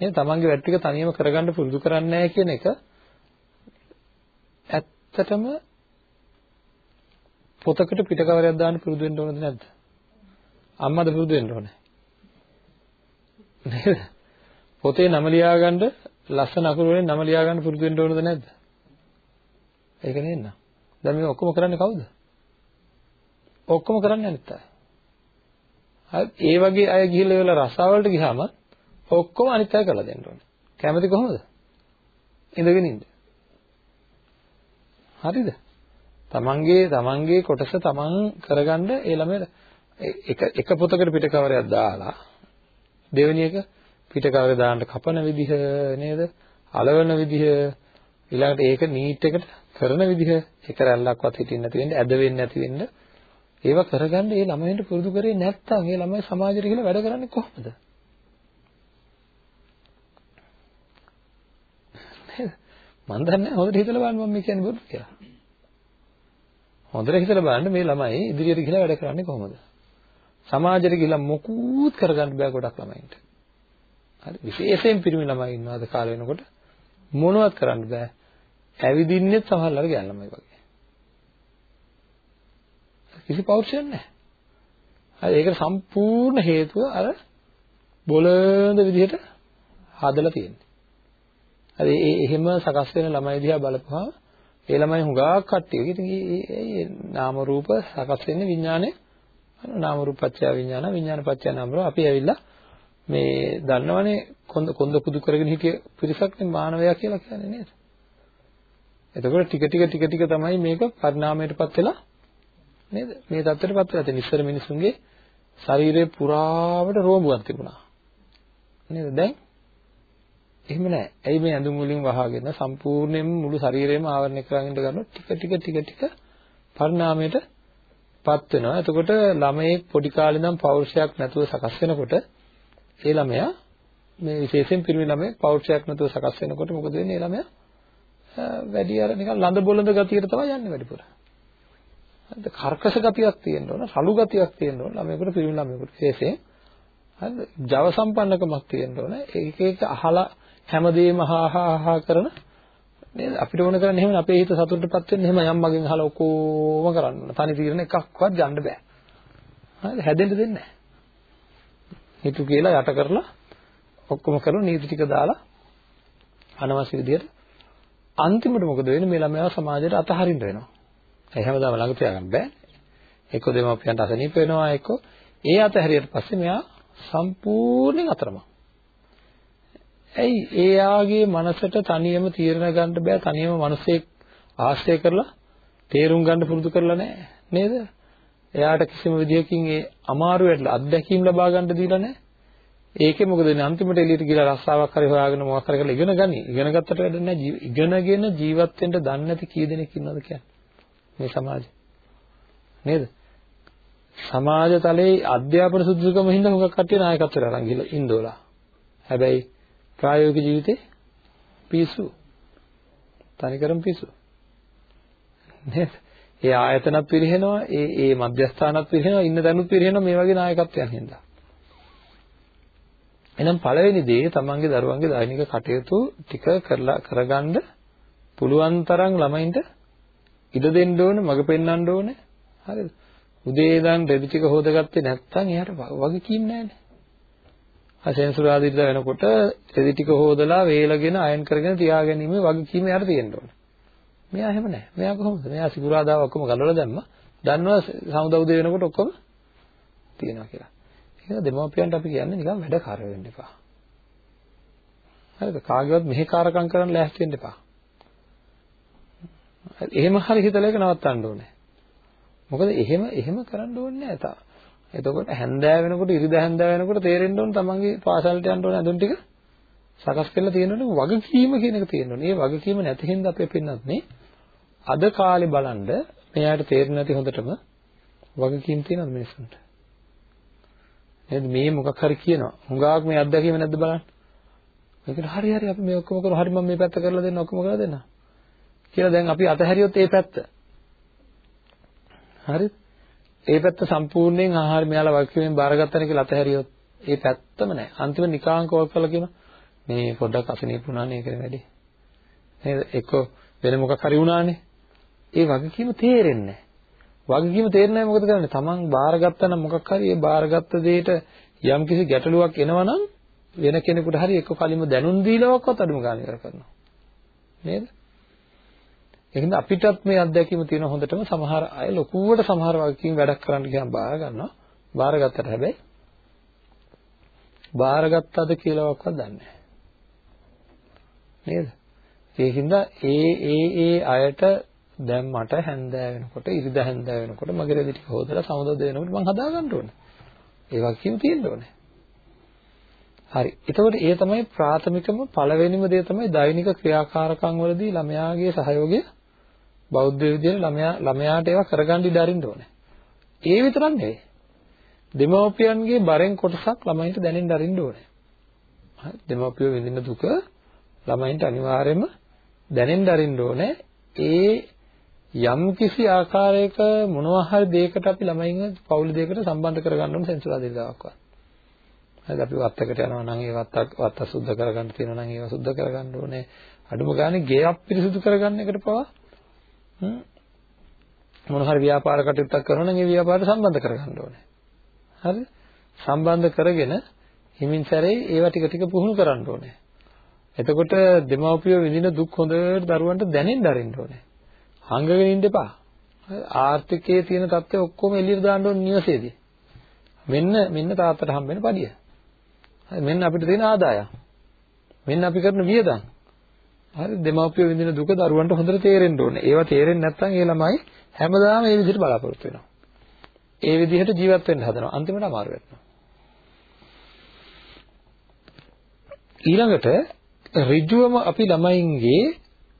නේද? තමන්ගේ වැඩ ටික තනියම කරගන්න පුරුදු කරන්නේ නැහැ කියන එක ඇත්තටම පොතකට පිටකවරයක් දාන්න පුරුදු වෙන්න ඕනද නැද්ද? අම්මද පුරුදු වෙන්න ඕනේ. නේද? පොතේ නම ලියාගන්න ලස්සන අකුරු වලින් නම ලියාගන්න පුරුදු වෙන්න ඕනද නැද්ද? ඒක නේන්න. දැන් මේ ඔක්කොම කරන්නේ කවුද? ඔක්කොම කරන්නේ අනිත් අය. ඒ වගේ අය ගිහිල්ලා ඒවල රසාවලට ගියාම ඔක්කොම අනිත් අය කරලා දෙන්න ඕනේ. කැමති කොහොමද? ඉඳගෙන ඉන්න. හරිද? තමන්ගේ තමන්ගේ කොටස තමන් කරගන්න ඒ ළමයට එක එක පොතකට පිට කවරයක් දාලා දෙවෙනි එක පිට කවරය දාන්න කපන විදිහ නේද? අලවන විදිහ ඊළඟට ඒක නීට් එකට කරන විදිහ එක රැල්ලක්වත් හිටින්න නැති වෙන්න ඇද වෙන්නේ නැති වෙන්න ඒවා කරගන්න ඒ ළමයින්ට පුරුදු කරේ නැත්නම් ඒ ළමයි සමාජයට ගිහලා වැඩ කරන්නේ කොහොමද? නේද? මම දන්නේ හොඳට හිතලා බලන්න මම මේ කියන්නේ බොරු කියලා. හොඳට හිතලා බලන්න මේ ළමයි ඉදිරියට ගිහලා වැඩ කරන්නේ කොහොමද? සමාජයට ගිහලා මොකුත් කරගන්න බෑ ගොඩක් ළමයින්ට. හරි විශේෂයෙන් පිරිමි ළමයි ඉන්නවාද කාලේ වෙනකොට මොනවත් කරන්න බෑ. ඇවිදින්නෙත් සමහරවල් ගෑන් ළමයි වගේ. කිසි පෞරුෂයක් නැහැ. හරි ඒකට සම්පූර්ණ හේතුව අර බොළඳ විදිහට හදලා තියෙන්නේ. හරි ඒ එහෙම සකස් වෙන ළමයි දිහා බලපුවාම ඒ ළමයි හුඟක් කට්ටිය. ඉතින් ඒ නාම රූප සකස් වෙන්නේ විඥානේ නාම රූප පත්‍ය විඥාන විඥාන පත්‍ය නාම රූප අපි ඇවිල්ලා මේ දන්නවනේ කොන්ද කොන්ද කුදු කරගෙන හිටිය පිරිසක් නේ මානවයා කියලා කියන්නේ නේද? එතකොට ටික ටික ටික ටික තමයි මේක පරිණාමයටපත් වෙලා නේද? මේ தත්ත්වයටපත් වෙලා තියෙන ඉස්සර මිනිසුන්ගේ ශරීරේ පුරාවට රෝමුවක් තිබුණා. නේද? දැන් එහෙම නැහැ. ඇයි මේ ඇඳුම් වලින් වහගෙන සම්පූර්ණයෙන්ම මුළු ශරීරයම ආවරණය කරගෙන ගන්න ටික ටික ටික ටික පරිණාමයටපත් වෙනවා. එතකොට ළමයේ පොඩි කාලේ ඉඳන් පෞරුෂයක් නැතුව සකස් වෙනකොට ඒ ළමයා මේ විශේෂයෙන් පිරිමි ළමයේ පෞරුෂයක් නැතුව සකස් වෙනකොට මොකද වෙන්නේ? ඒ ළමයා වැඩි අර නිකන් ලඳ බොළඳ ගතියට තමයි යන්නේ වැඩිපුර. හරිද කර්කශ ගතියක් තියෙන්න ඕන රළු ගතියක් තියෙන්න ඕන ළමයෙකුට පිරිමි ළමයෙකුට විශේෂයෙන් හරිද ජව සම්පන්නකමක් තියෙන්න ඕන ඒක එක අහලා හැමදේම අහා අහා කරන නේද? අපිට ඕන කරන්නේ එහෙම අපේ හිත සතුටටපත් වෙන්න එහෙම යම් මගෙන් අහලා ඔක්කොම කරන්න. ඕන තනි తీරන එකක්වත් ගන්න බෑ. හරිද හැදෙන්න දෙන්නේ නැහැ. හිතු කියලා යට කරලා ඔක්කොම කරලා නීති ටික දාලා අනවශ්‍ය විදියට අන්තිමට මොකද වෙන්නේ? මේ ළමයාව සමාජයට අතහරින්න වෙනවා. ඒ හැමදාම ළඟ තියාගන්න බෑ. එක්ක දෙමාපියන්ට අසනීප වෙනවා. එක්ක ඒ අතහැරියට පස්සේ මෙයා සම්පූර්ණයෙන් අතරමං. ඇයි එයාගේ මනසට තනියම තීරණ ගන්න බෑ තනියම මිනිසෙක් ආශ්‍රය කරලා තේරුම් ගන්න පුරුදු කරලා නැහැ නේද? එයාට කිසිම විදියකින් ඒ අමාරු වෙట్లా අත්දැකීම් ලබා ගන්න දීලා නැහැ. ඒකේ මොකද වෙන්නේ අන්තිමට එළියට ගිහලා රස්සාවක් හරි හොයාගෙන මොකක් හරි කරලා ඉගෙන ගනි. ඉගෙන ගත්තට වැඩක් නැහැ. ඉගෙනගෙන ජීවත් වෙන්න දන්නේ නැති කී දෙනෙක් ඉන්නවද කියන්නේ? මේ සමාජේ. නේද? සමාජ තලයේ අධ්‍යාපන සුදුසුකම හින්දා හුඟක් කට්ටිය නායකත්වයට අරන් ගිහලා ඉන්දෝලා. හැබැයි ප්‍රායෝගික ජීවිතේ පිස්සු. තනිකරම පිස්සු. නේද? ඒ ආයතනත් පිරිහෙනවා, ඒ ඒ මධ්‍යස්ථානත් පිරිහෙනවා, ඉන්න තැනුත් පිරිහෙනවා මේ වගේ නායකත්වයන් හින්දා. එහෙනම් පළවෙනි දේ තමන්ගේ දරුවන්ගේ දෛනික කටයුතු ටික කරලා කරගන්න පුළුවන් තරම් ළමයින්ට ඉඩ දෙන්න ඕනේ, මඟ පෙන්වන්න ඕනේ. හරිද? උදේ ඉඳන් රෙදි ටික හොදගත්තේ නැත්නම් එයාට වගකීම් නැහැනේ. අසෙන්සුරාදිට වෙනකොට රෙදි ටික හොදලා වේලගෙන අයන් කරගෙන තියාගැනීමේ වගකීම එයාට තියෙන්න ඕනේ. මෙයා එහෙම නැහැ. මෙයා කොහොමද? මෙයා සිකුරාදාව ඔක්කොම ගලවලා දැම්මා. දන්නවා සමුදා උදේ වෙනකොට ඔක්කොම තියෙනවා කියලා. ඒක දෙමව්පියන්ට අපි කියන්නේ නිකන් වැඩකාර වෙන්න එපා. හරිද? කාගේවත් මෙහෙකාරකම් කරන්න ලෑස්ති වෙන්න එපා. එහෙම හරි හිතලා ඒක නවත්තන්න ඕනේ. මොකද එහෙම එහෙම කරන්න ඕනේ නැහැ තා. එතකොට හැන්දෑ වෙනකොට ඉරිදා හැන්දෑ වෙනකොට තේරෙන්න ඕන තමන්ගේ පාසලට යන්න ඕන අඳුන් ටික සකස් කරලා තියෙනවනේ වගකීම කියන එක තියෙනවනේ. ඒ වගකීම නැති හින්දා අපේ පින්නත් නේ අද කාලේ බලන්න මෙයාට තේරෙන්නේ නැති හොඳටම වගකීම් තියෙනවද මිනිස්සුන්ට? නේද මේ මොකක් හරි කියනවා. හුඟාක් මේ අත්දැකීම නැද්ද බලන්න. මේකට හරි හරි අපි මේ ඔක්කොම කරමු. හරි මම මේ පැත්ත කරලා දෙන්න ඔක්කොම කරලා දෙන්න. කියලා දැන් අපි අතහැරියොත් ඒ පැත්ත. හරිද? ඒ පැත්ත සම්පූර්ණයෙන් ආහාර මෙයාලා වගකීමෙන් බාරගත්තනේ කියලා අතහැරියොත් ඒ පැත්තම නැහැ. අන්තිම නිකාංක කෝල් කරලා කියනවා මේ පොඩ්ඩක් අසනීප වුණානේ ඒකනේ වැඩි. නේද? එක්ක වෙන මොකක් හරි වුණානේ. ඒ වගකීම තේරෙන්නේ වගකීම තේරෙන්නේ මොකද කරන්නේ? Taman බාරගත්තා නම් මොකක් හරි ඒ බාරගත්ත දෙයට යම්කිසි ගැටලුවක් එනවනම් වෙන කෙනෙකුට හරි එක්ක කලින්ම දැනුම් දීලවක්වත් අඩුම ගානේ කර කරනවා. නේද? ඒකින්ද අපිටත් මේ අත්දැකීම තියෙන හොඳටම සමහර අය ලොකුවට සමහර වගකීම් වැඩක් කරන්න ගියාම බාර ගන්නවා. බාරගත්තට හැබැයි බාරගත්තද කියලාවත් දන්නේ නැහැ. නේද? ඒකින්ද ඒ ඒ ඒ අයට දැන් මට හැන්දෑ වෙනකොට ඉරිදා හැන්දෑ වෙනකොට මගේ රෙදි ටික හොදලා සමුදද වෙනකොට මම හදා ගන්න ඕනේ. ඒ වගකීම තියෙන්න ඕනේ. හරි. එතකොට ඒ තමයි ප්‍රාථමිකම පළවෙනිම දේ තමයි දෛනික ක්‍රියාකාරකම් වලදී ළමයාගේ සහයෝගය බෞද්ධ විදියට ළමයා ළමයාට ඒවා කරගන්න ඉඩ අරින්න ඕනේ. ඒ විතරක් නෙවෙයි. දෙමව්පියන්ගේ බරෙන් කොටසක් ළමයින්ට දැනෙන්න අරින්න ඕනේ. හරි. දෙමව්පියෝ විඳින දුක ළමයින්ට අනිවාර්යයෙන්ම දැනෙන්න අරින්න ඕනේ. ඒ යම් කිසි ආකාරයක මොනවා හරි දෙයකට අපි ළමයින්ව පෞල් දෙයකට සම්බන්ධ කරගන්න ඕන සෙන්සුරා දිනදාවක්වත්. හරිද අපි වත්තකට යනවා නම් ඒ වත්ත වත්ත සුද්ධ කරගන්න තියෙනවා නම් ඒවා සුද්ධ කරගන්න ඕනේ. අඩුම ගානේ ගෙයක් පිරිසිදු කරගන්න එකට පවා මොන හරි ව්‍යාපාර කටයුත්තක් කරනවා නම් ඒ ව්‍යාපාරට සම්බන්ධ කරගන්න ඕනේ. හරිද? සම්බන්ධ කරගෙන හිමින් සැරේ ඒවා ටික ටික පුහුණු කරන්න ඕනේ. එතකොට දෙමව්පියෝ විඳින දුක් හොඳට දරුවන්ට දැනෙන්න අරින්න ඕනේ. හංගගෙන ඉන්න එපා. ආර්ථිකයේ තියෙන தත්ත්වය ඔක්කොම එළියට දාන්න ඕනේ නිවසේදී. මෙන්න මෙන්න තාත්තට හම්බෙන පඩිය. හරි මෙන්න අපිට තියෙන ආදායම්. මෙන්න අපි කරන වියදම්. හරි දෙමව්පියෝ විඳින දුක දරුවන්ට හොඳට තේරෙන්න ඕනේ. ඒවා තේරෙන්නේ නැත්නම් ඒ ළමයි හැමදාම මේ විදිහට බලාපොරොත්තු වෙනවා. ඒ විදිහට ජීවත් වෙන්න හදනවා. අන්තිමට අමාරු වෙනවා. ඊළඟට ඍජුවම අපි ළමයින්ගේ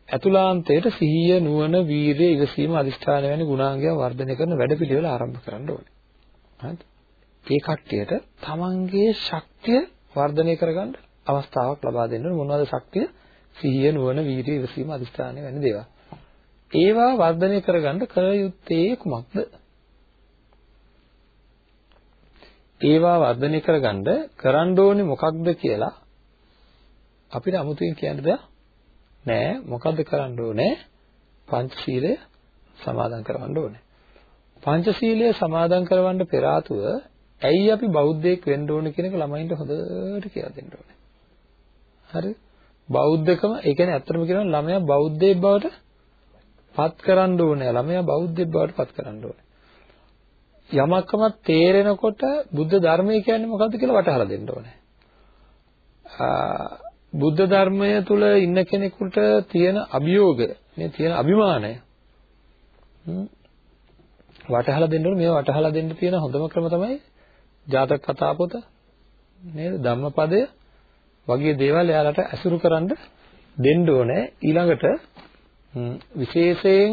ඇතුළාන්තයට සිහිය නුවණ වීරිය ඉවසීම අදිස්ථාන වැනි ගුණාංගයන් වර්ධනය කරන වැඩපිළිවෙල ආරම්භ කරන්න ඕනේ. හරිද? ඒ කට්ටියට තමන්ගේ ශක්තිය වර්ධනය කරගන්න අවස්ථාවක් ලබා දෙන්න ඕනේ. මොනවද ශක්තිය? සිහිය නුවණ වීරිය ඉවසීම අදිස්ථාන වැනි දේවල්. ඒවා වර්ධනය කරගන්න කල යුත්තේ කුමක්ද? ඒවා වර්ධනය කරගන්න කරන්න ඕනේ මොකක්ද කියලා අපිට අමුතුවෙන් කියන්න දෙයක් නෑ. මොකද්ද කරන්න ඕනේ? පංචශීලය සමාදන් කරවන්න ඕනේ. පංචශීලය සමාදන් කරවන්න පෙර ආතුව ඇයි අපි බෞද්ධයෙක් වෙන්න ඕනේ කියන එක ළමයින්ට හොඳට කියලා දෙන්න ඕනේ. හරි? බෞද්ධකම ඒ කියන්නේ ඇත්තටම කියනවා ළමයා බෞද්ධයෙක් බවට පත් කරන්න ඕනේ. ළමයා බෞද්ධයෙක් බවට පත් කරන්න ඕනේ. යමක්කම තේරෙනකොට බුද්ධ ධර්මය කියන්නේ මොකද්ද කියලා වටහලා දෙන්න ඕනේ. බුද්ධ ධර්මය තුල ඉන්න කෙනෙකුට තියෙන අභියෝග මේ තියෙන අභිමානය වටහලා දෙන්න ඕනේ මේවා වටහලා දෙන්න තියෙන හොඳම ක්‍රම තමයි ජාතක කතා පොත නේද ධම්මපදය වගේ දේවල් එයාලට ඇසුරු කරන්න දෙන්න ඕනේ ඊළඟට විශේෂයෙන්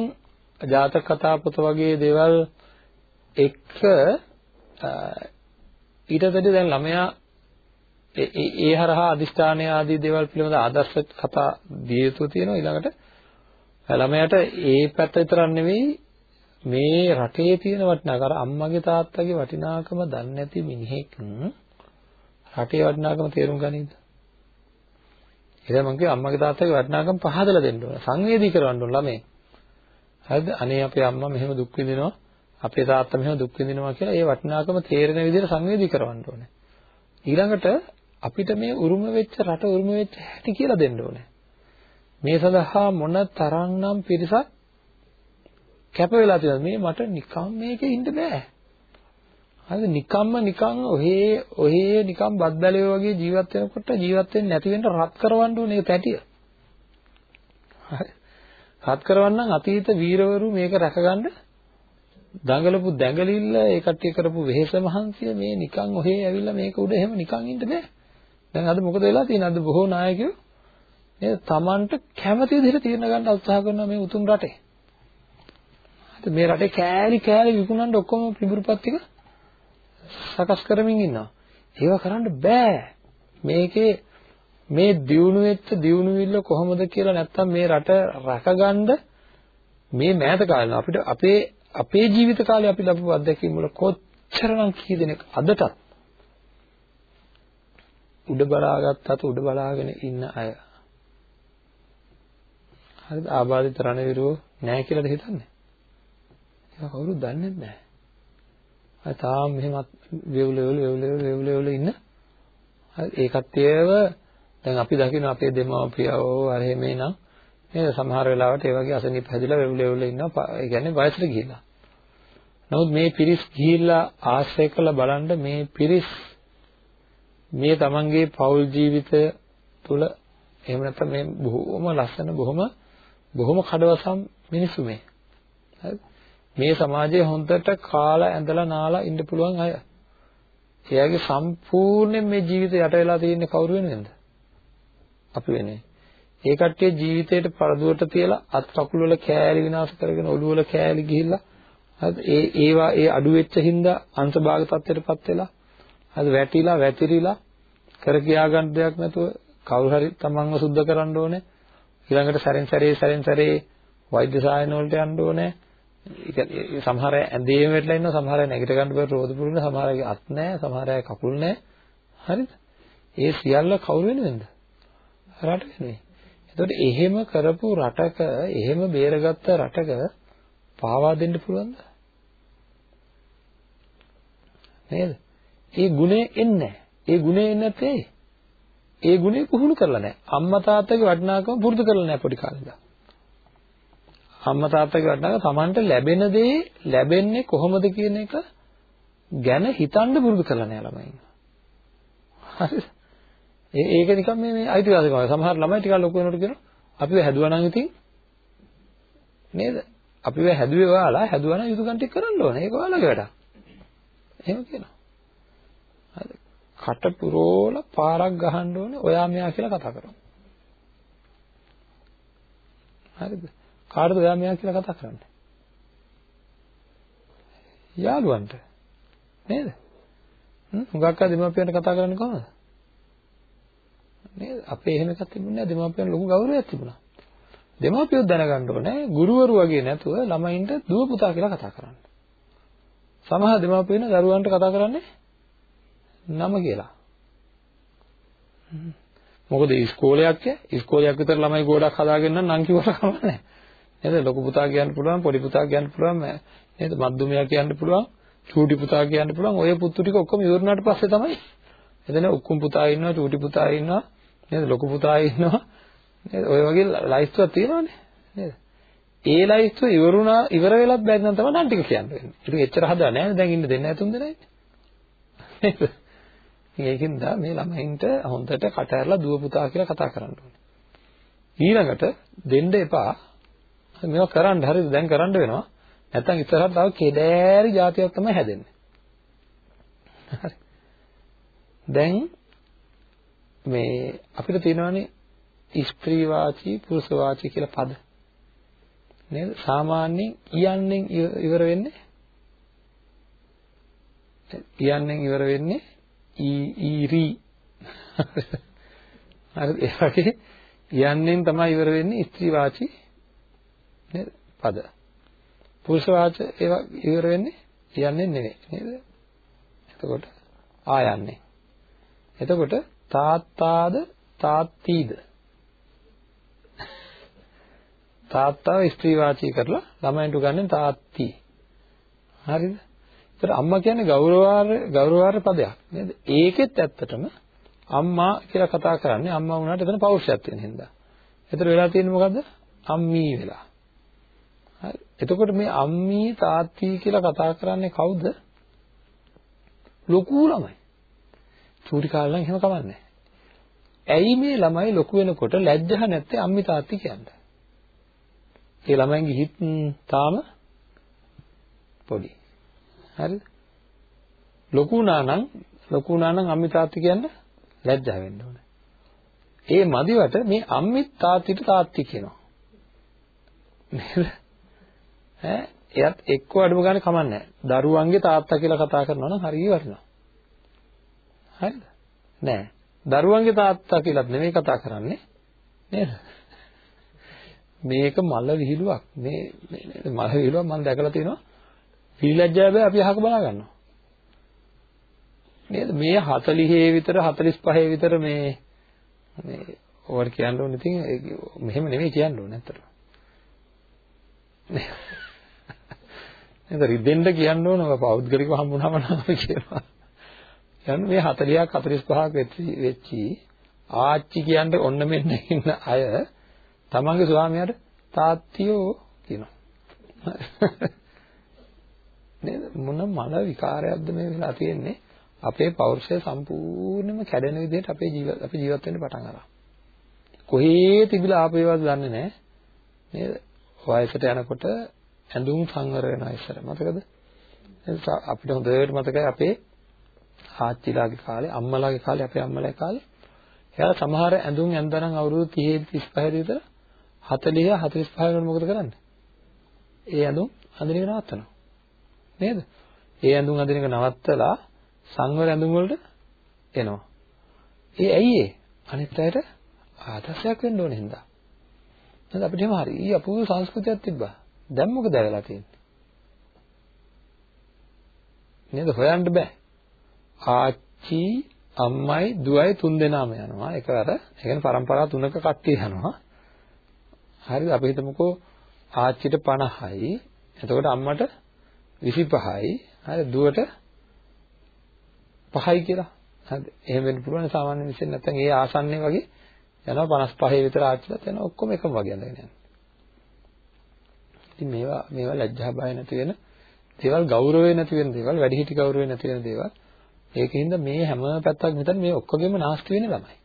ජාතක කතා පොත වගේ දේවල් එක්ක ඊට වැඩි දැන් ළමයා ඒ ඒ හරහා අදිෂ්ඨානය ආදී දේවල් පිළිබඳ ආදර්ශ කතා දිය යුතු තියෙනවා ඊළඟට ළමයාට ඒ පැත්ත විතරක් නෙවෙයි මේ රටේ තියෙන වටිනාකම අර අම්මගේ තාත්තගේ වටිනාකම දන්නේ නැති මිනිහෙක් රටේ වටිනාකම තේරුම් ගනීද? එහෙනම් මං කිය අම්මගේ තාත්තගේ වටිනාකම පහදලා දෙන්න ඕන. සංවේදී කරවන්න ඕන ළමයි. හරිද? අනේ අපේ අම්මා මෙහෙම දුක් විඳිනවා. අපේ තාත්තා මෙහෙම දුක් විඳිනවා කියලා ඒ වටිනාකම තේරෙන විදිහට සංවේදී කරවන්න ඕනේ. ඊළඟට අපිට මේ උරුම වෙච්ච රට උරුම වෙච්ච හැටි කියලා දෙන්න ඕනේ. මේ සඳහා මොන තරම්නම් පිරිසක් කැප වෙලා තියෙනවා. මේ මට නිකම් මේකේ ඉන්න බෑ. හරිද? නිකම්ම නිකන් ඔහේ ඔහේ නිකම් බත් බැලේ වගේ ජීවත් වෙනකොට ජීවත් වෙන්නේ නැති වෙන්න රත් කරවන්න ඕනේ ඒ පැටිය. හරි. රත් කරවන්නම් අතීත වීරවරු මේක රැකගන්න දඟලපු දැඟලිල්ල ඒ කට්ටිය කරපු වෙහෙස මහන්සිය මේ නිකන් ඔහේ ඇවිල්ලා මේක උඩ එහෙම නිකන් ඉන්න බෑ. දැන් අද මොකද වෙලා තියෙන්නේ? අද බොහෝ නායකයෝ නේද? Tamanට කැමති විදිහට තීරණ ගන්න උත්සාහ කරනවා මේ උතුම් රටේ. මේ රටේ කෑලි කෑලි විකුණන්න ඔක්කොම පිඹුරුපත් ටික සකස් කරමින් ඉන්නවා. ඒව කරන්න බෑ. මේකේ මේ දියුණු වෙච්ච දියුණු විල්ල කොහොමද කියලා නැත්තම් මේ රට රැකගන්න මේ මෑත කාලේ අපිට අපේ අපේ ජීවිත කාලේ අපි ලැබපු අත්දැකීම් වල කොච්චරනම් කී දෙනෙක් අදටත් උඩ බලාගත්තත් උඩ බලාගෙන ඉන්න අය හරිද ආබාධිත රණවිරුව නැහැ කියලාද හිතන්නේ ඒක කවුරුත් දන්නේ නැහැ. අය තාම මෙහෙම වේවුල වේවුල වේවුල වේවුල වේවුල ඉන්න. හරි ඒ කට්ටියව දැන් අපි දකින්න අපේ දෙමාපියෝ අර එහෙම එනං නේද සමහර වෙලාවට ඒ වගේ අසනීප හැදිලා වේවුල වේවුල ඉන්නවා. ඒ කියන්නේ වයසට ගිහිල්ලා. නමුත් මේ පිරිස් ගිහිල්ලා ආශ්‍රය කළ බලන්න මේ පිරිස් මේ තමන්ගේ පෞල් ජීවිතය තුළ එහෙම නැත්නම් මේ බොහොම ලස්සන බොහොම බොහොම කඩවසම් මිනිස්සු මේ. හරිද? මේ සමාජයේ හොඳට කාලා ඇඳලා නාලා ඉන්න පුළුවන් අය. එයාගේ සම්පූර්ණයෙන් මේ ජීවිතය යට වෙලා තියෙන්නේ කවුරු වෙනුවෙන්ද? අපි වෙන්නේ. ඒ කට්ටිය ජීවිතේට පරදුවට තියලා අත් කකුල් වල කෑලි විනාශ කරගෙන ඔළුව වල කෑලි ගිහිල්ලා හරිද? ඒ ඒවා ඒ අඩු වෙච්ච හින්දා අංශභාග තත්ත්වයටපත් වෙලා හරිද? වැටිලා වැතිරිලා කර කියා ගන්න දෙයක් නැතුව කවුරු හරි තමන්ව සුද්ධ කරන්න ඕනේ. ඊළඟට සැරෙන් සැරේ සැරෙන් සැරේ වෛද්‍ය සායන වලට යන්න ඕනේ. ඒ සමහර අය ඇඳේම වැටලා ඉන්නවා සමහර අය නැගිට ගන්න බැරි රෝද පුරුන සමහර අයගේ අත් නැහැ සමහර අය කකුල් නැහැ. හරිද? ඒ සියල්ල කවුරු වෙනුවෙන්ද? රට වෙනුවෙන්. එතකොට එහෙම කරපු රටක එහෙම බේරගත්ත රටක පාවා දෙන්න පුළුවන්ද? නේද? ඒ ගුණය එන්නේ ඒ ගුණය එන්නේ නැත්තේ ඒ ගුණය පුහුණු කරලා නැහැ. අම්මා තාත්තගේ වටිනාකම පුරුදු කරලා නැහැ පොඩි කාලේ ඉඳලා. අම්මා තාත්තගේ වටිනාකම Tamanට ලැබෙන දේ ලැබෙන්නේ කොහොමද කියන එක ගැන හිතන්න පුරුදු කරලා නෑ ළමයින්. හරිද? ඒ ඒක නිකන් මේ මේ අයිතිවාසිකම. සමහර ළමයි ටිකක් ලොකු වෙනකොට කියනවා අපිව හැදුවා නම් ඉතින් නේද? අපිව හැදුවේ ඔයාලා හැදුවා නම් යුතුයකම් ටික කරන්න ඕනේ. ඒක ඔයාලගේ වැඩක්. එහෙම කියනවා. හරිද? කට පුරෝල පාරක් ගහන්න ඕනේ ඔයා මෙයා කියලා කතා කරනවා. හරිද? කාටද ඔයා මෙයා කියලා කතා කරන්නේ? යාළුවන්ට. නේද? හ්ම් හුඟක් අය දෙමාපියන්ට කතා කරන්නේ කොහොමද? නේද? අපේ එහෙම එකක් තිබුණේ නැහැ. දෙමාපියන් ලොකු ගෞරවයක් තිබුණා. දෙමාපියෝ දැනගන්න ඕනේ ගුරුවරු වගේ නැතුව ළමයින්ට දුව පුතා කියලා කතා කරන්න. සමහර දෙමාපියෝ දරුවන්ට කතා කරන්නේ නම කියලා. මොකද ඉස්කෝලයක් ය ඉස්කෝලයක් විතර ළමයි ගොඩක් හදාගෙන නම් කිව්වට කමක් නැහැ. නේද? ලොකු පුතා කියන්න පුළුවන්, පොඩි පුතා කියන්න පුළුවන්, නේද? මද්දුමයා කියන්න පුළුවන්, චූටි පුතා කියන්න පුළුවන්. ඔය පුතු ටික ඔක්කොම ඉවරනාට පස්සේ තමයි එතන උක්කුම් පුතා ඉන්නවා, චූටි පුතා ඉන්නවා, නේද? ලොකු පුතා ඉන්නවා. නේද? ඔය වගේ ලයිස්තුවක් තියෙනවානේ. නේද? ඒ ලයිස්තුව ඉවරුණා ඉවර වෙලත් බැරි නම් තමයි නම් ටික කියන්න වෙන්නේ. ඒක එච්චර හදලා නැහැ දැන් ඉන්න දෙන්න ඇතුම් දෙනයි. නේද? ඒකින්ද මේ ළමයින්ට හොඳට කට ඇරලා දුව පුතා කියලා කතා කරන්න ඕනේ. ඊළඟට දෙන්න එපා. මේවා කරන්න හරිද? දැන් කරන්න වෙනවා. නැත්තම් ඉස්සරහට තව කෙදෑරි જાතියක් තමයි හැදෙන්නේ. හරි. දැන් මේ අපිට තියෙනවානේ ස්ත්‍රී වාචී පුරුෂ වාචී කියලා පද. නේද? සාමාන්‍යයෙන් කියන්නෙන් ඉවර වෙන්නේ කියන්නෙන් ඉවර වෙන්නේ ඊ ඊරි. හරි ඒ වගේ කියන්නෙන් තමයි ඉවර වෙන්නේ ස්ත්‍රී වාචී නේද? පද. පුරුෂ වාච ඒවා ඉවර වෙන්නේ යන්නේ නෙවෙයි නේද? එතකොට ආයන්නේ. එතකොට තාත්තාද තාත්තීද තාත්තාව ස්ත්‍රී වාචී කරලා ළමයින්ට උගන්වන්නේ තාත්ති. හරිද? ඒතර අම්මා කියන්නේ ගෞරවාර්හ ගෞරවාර්හ පදයක් නේද? ඒකෙත් ඇත්තටම අම්මා කියලා කතා කරන්නේ අම්මා වුණාට එතන පෞරුෂයක් තියෙන හින්දා. ඒතර වෙලා තියෙන්නේ මොකද්ද? අම්මී වෙලා. හරි. එතකොට මේ අම්මී තාත්ති කියලා කතා කරන්නේ කවුද? ලොකු ළමයි. චූටි කාලේ නම් එහෙම කමන්නේ ඇයි මේ ළමයි ලොකු වෙනකොට ලැජ්ජහ නැත්තේ අම්මි තාත්ති කියන්නේ? ඒ ළමයින්ගේ හිත තාම පොඩි. හරිද? ලොකු වුණා නම් ලොකු වුණා නම් අම්මි තාත්ති කියන්න ලැජ්ජා වෙන්න ඕනේ. ඒ මදිවට මේ අම්මි තාත්තිට තාත්ති කියනවා. නේද? ඈ එයත් එක්ක අඩුම ගන්න කමන්නේ නැහැ. දරුවන්ගේ තාත්තා කියලා කතා කරනවා නම් හරිය වටිනවා. හරිද? නෑ. දරුවන්ගේ තාත්තා කියලාත් නෙමෙයි කතා කරන්නේ. නේද? මේක මල විහිළුවක්. මේ මල විහිළුවක් මම දැකලා තියෙනවා. විලැජ්ජා බෑ අපි අහක බලා ගන්නවා. නේද? මේ 40 විතර 45 විතර මේ මේ ඕවට කියන්න ඕනේ ඉතින් මෙහෙම නෙමෙයි කියන්න ඕනේ ඇත්තට. නේද? රිදෙන්න කියන්න ඕන ඔය පෞද්ගලිකව හම්බුනම නම් අපි කියනවා. කියන්නේ මේ 40ක් 45ක් වෙච්චි වෙච්චි ආච්චි කියන්නේ ඔන්න මෙන්න ඉන්න අය තමන්ගේ ස්වාමියාට තාත්තියෝ කියනවා. නේද? මොන මල විකාරයක්ද මේ වෙලා තියෙන්නේ? අපේ පෞරුෂය සම්පූර්ණයෙන්ම කැඩෙන විදිහට අපේ ජීවිත අපි ජීවත් වෙන්න පටන් අරන්. කොහේ තිබිලා ආපේවද දන්නේ නැහැ. නේද? වයසට යනකොට ඇඳුම් සංවර වෙනවා ඉස්සර. මතකද? අපිට හොඳට මතකයි අපේ ආච්චිලාගේ කාලේ, අම්මලාගේ කාලේ, අපේ අම්මලාගේ කාලේ එයාලා සමහර ඇඳුම් ඇඳනනම් අවුරුදු 30 35 විතර 40 45 වෙනකොට මොකද කරන්නේ? ඒ ඇඳුම් අඳින එක නවත්තනවා. නේද? ඒ ඇඳුම් අඳින එක නවත්තලා සංවර ඇඳුම් වලට එනවා. ඒ ඇයි ඒ? අනිත් අයට ආදර්ශයක් වෙන්න ඕනේ හින්දා. නේද අපිට එහෙම හරි අපූර්ව සංස්කෘතියක් තිබ්බා. දැන් මොකද වෙලා තියෙන්නේ? නේද හොයන්න බෑ. ආච්චි අම්මයි දුවයි තුන් දෙනාම යනවා. එකවර ඒ කියන්නේ પરම්පරා තුනක කට්ටිය යනවා. හරිද? අපි හිතමුකෝ ආච්චිට 50යි. එතකොට අම්මට 25යි. හරි දුවට 5යි කියලා. හරිද? එහෙම වෙන්න පුළුවන් සාමාන්‍ය විශ්ෙන් නැත්නම් ඒ ආසන්නයේ වගේ යනවා 55 විතර ආච්චිලත් යනවා ඔක්කොම එකම වගේ අඳගෙන යනවා. ඉතින් මේවා මේවා ලැජ්ජා බය නැති වෙන දේවල් ගෞරවය නැති වෙන දේවල් වැඩිහිටි ගෞරවය නැති වෙන දේවල් ඒකින්ද මේ හැම පැත්තක්ම හිතන්නේ මේ ඔක්කොගෙම නාස්ති වෙන්නේ ළමයි.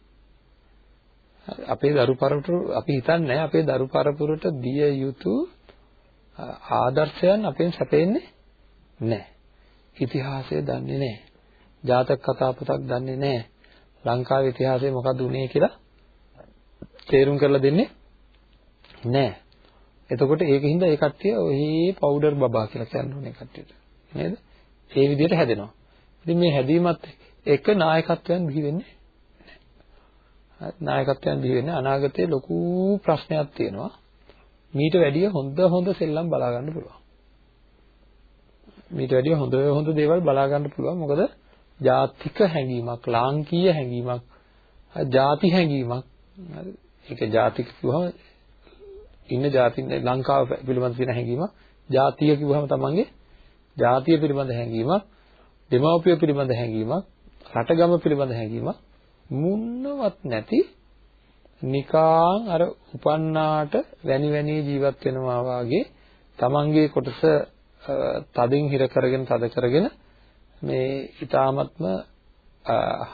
අපේ දරු පරපුර අපි හිතන්නේ අපේ දරු පරපුරට දිය යුතු ආදර්ශයන් අපෙන් සැපෙන්නේ නැහැ. ඉතිහාසය දන්නේ නැහැ. ජාතක කතා පොතක් දන්නේ නැහැ. ලංකාවේ ඉතිහාසය මොකක්ද උනේ කියලා තේරුම් කරලා දෙන්නේ නැහැ. එතකොට ඒකින්ද ඒ කට්ටිය ඔහි පවුඩර් බබා කියලා කියන්නේ කට්ටියට. නේද? ඒ විදිහට හැදෙනවා. ඉතින් මේ හැදීමත් එක නායකත්වයන් බිහි වෙන්නේ නායකත්වයන් බිහි වෙන්නේ අනාගතයේ ලොකු ප්‍රශ්නයක් තියෙනවා. මීට වැඩිය හොඳ හොඳ සෙල්ලම් බලා ගන්න පුළුවන්. මීට වැඩිය හොඳ හොඳ දේවල් බලා ගන්න පුළුවන්. මොකද ජාතික හැඟීමක්, ලාංකීය හැඟීමක්, ಜಾති හැඟීමක්. හරි. ඒක ජාතික කිව්වම ඉන්න ජාතින් ලංකාව පිළිබඳ තියෙන හැඟීමක්, ජාතිය කිව්වම තමන්ගේ ජාතිය පිළිබඳ හැඟීමක්, දෙමව්පිය පිළිබඳ හැඟීමක්, රටගම පිළිබඳ හැඟීමක් මුන්නවත් නැති නිකාං අර උපන්නාට වැනි වැනි ජීවත් වෙනවා වාගේ තමන්ගේ කොටස තදින් හිර කරගෙන තද කරගෙන මේ ඊ타මත්ම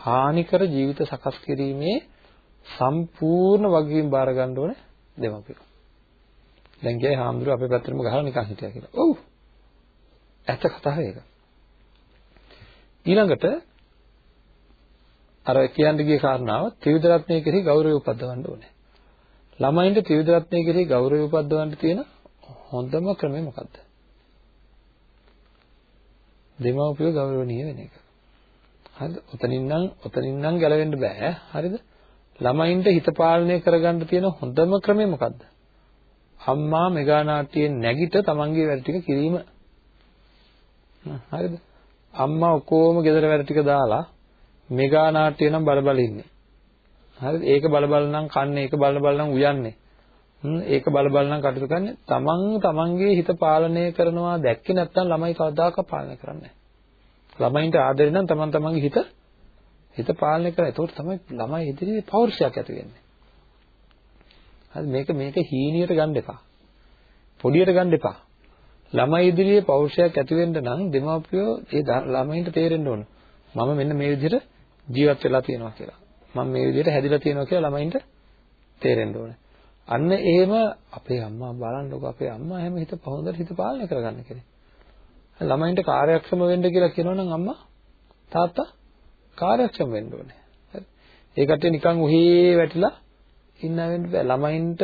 හානිකර ජීවිත සකස් කිරීමේ සම්පූර්ණ වගකීම් බාර ගන්න ඕනේ දෙමව්පියෝ. දැන් ගියේ හාමුදුරුවෝ අපේ පැත්තටම ගහලා නිකන් හිටියා කියලා. ඔව්. ඇත්ත කතාව ඒක. ඊළඟට අර කියන්න ගිය කාරණාව ත්‍රිවිධ රත්නය කෙරෙහි ගෞරවය උපදවන්න ඕනේ. ළමයින්ට ත්‍රිවිධ රත්නය කෙරෙහි ගෞරවය උපදවන්න තියෙන හොඳම ක්‍රමය මොකද්ද? දෙමව්පියෝ ගෞරවණීය වෙන එක. හරිද? ඔතනින් නම් ඔතනින් නම් ගැලවෙන්න බෑ. හරිද? ළමයින්ට හිත පාලනය කරගන්න තියෙන හොඳම ක්‍රමය මොකද්ද? අම්මා මෙගා නාට්‍යයෙන් නැගිට තමන්ගේ වැඩ ටික කිරීම. හරිද? අම්මා ඔක්කොම ගෙදර වැඩ ටික දාලා මෙගා නාට්‍ය නම් බල බල ඉන්නේ. හරිද? ඒක බල බල නම් කන්නේ, ඒක බල බල නම් උයන්නේ. ඒක බල බල නම් කටයුතු කරන්නේ. තමන් තමන්ගේ හිත පාලනය කරනවා දැක්කේ නැත්නම් ළමයි කවදාකවත් පාලනය කරන්නේ නැහැ. ළමයින්ට ආදරේ නම් තමන් තමන්ගේ හිත හිත පාලනය කරා. ඒතකොට තමයි ළමයි ඉදිරියේ පෞරුෂයක් ඇති වෙන්නේ. හරි මේක මේක හීනියට ගන්න එපා. පොඩියට ගන්න එපා. ළමයි ඉදිරියේ පෞරුෂයක් ඇති වෙන්න නම් දෙමාපියෝ ඒ ළමයින්ට තේරෙන්න ඕන. මම මෙන්න මේ විදිහට ජීවත් වෙලා තියෙනවා කියලා. මම මේ විදිහට හැදිලා තියෙනවා කියලා ළමයින්ට තේරෙන්න ඕනේ. අන්න එහෙම අපේ අම්මා බලන්නකො අපේ අම්මා හැම හිත පහොඳට හිත පාලනය කරගන්න කෙනෙක්. ළමයින්ට කාර්යක්ෂම වෙන්න කියලා කියනවනම් අම්මා තාත්තා කාර්යක්ෂම වෙන්න ඕනේ. හරි. ඒකට නිකන් උහි වැටිලා ඉන්න වෙන්න බෑ. ළමයින්ට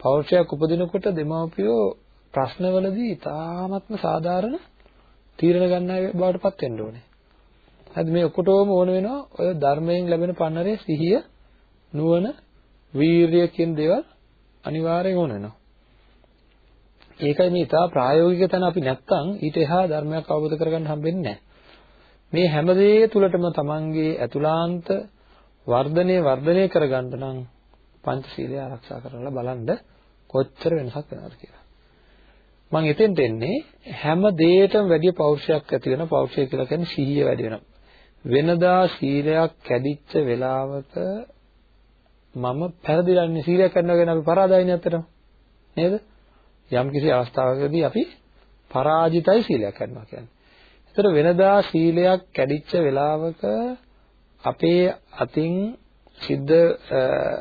පෞරුෂයක් උපදිනකොට දෙමව්පියෝ ප්‍රශ්නවලදී ඉතාමත්ම සාධාරණ තීරණ ගන්න බවට පත් වෙන්න ඕනේ. හරිද මේ ඔක්කොටම ඕන වෙනවා ඔය ධර්මයෙන් ලැබෙන පන්නරේ සිහිය නුවණ වීරිය කියන දේවල් අනිවාර්යෙන් ඕන වෙනවා. ඒකයි මේ ඉතා ප්‍රායෝගික තැන අපි නැත්තම් ඊට එහා ධර්මයක් අවබෝධ කරගන්න හම්බෙන්නේ නැහැ. මේ හැම දේ තුලටම තමන්ගේ අතුලාන්ත වර්ධනය වර්ධනය කරගන්න නම් පංචශීලය ආරක්ෂා කරලා බලන්න කොච්චර වෙනසක් වෙනවද කියලා. මම එතෙන්ට එන්නේ හැම දෙයකටම වැඩි පෞරුෂයක් ඇති වෙන පෞරුෂය කියලා කියන්නේ සිහිය වැඩි වෙනවා. වෙනදා සීලයක් කැඩිච්ච වෙලාවක මම පෙරදිලන්නේ සීලයක් කරනවා කියන අපි පරාදයිනේ අතරම නේද යම් කිසි අවස්ථාවකදී අපි පරාජිතයි සීලයක් කරනවා කියන්නේ. ඒතර වෙනදා සීලයක් කැඩිච්ච වෙලාවක අපේ අතින් සිද්ධ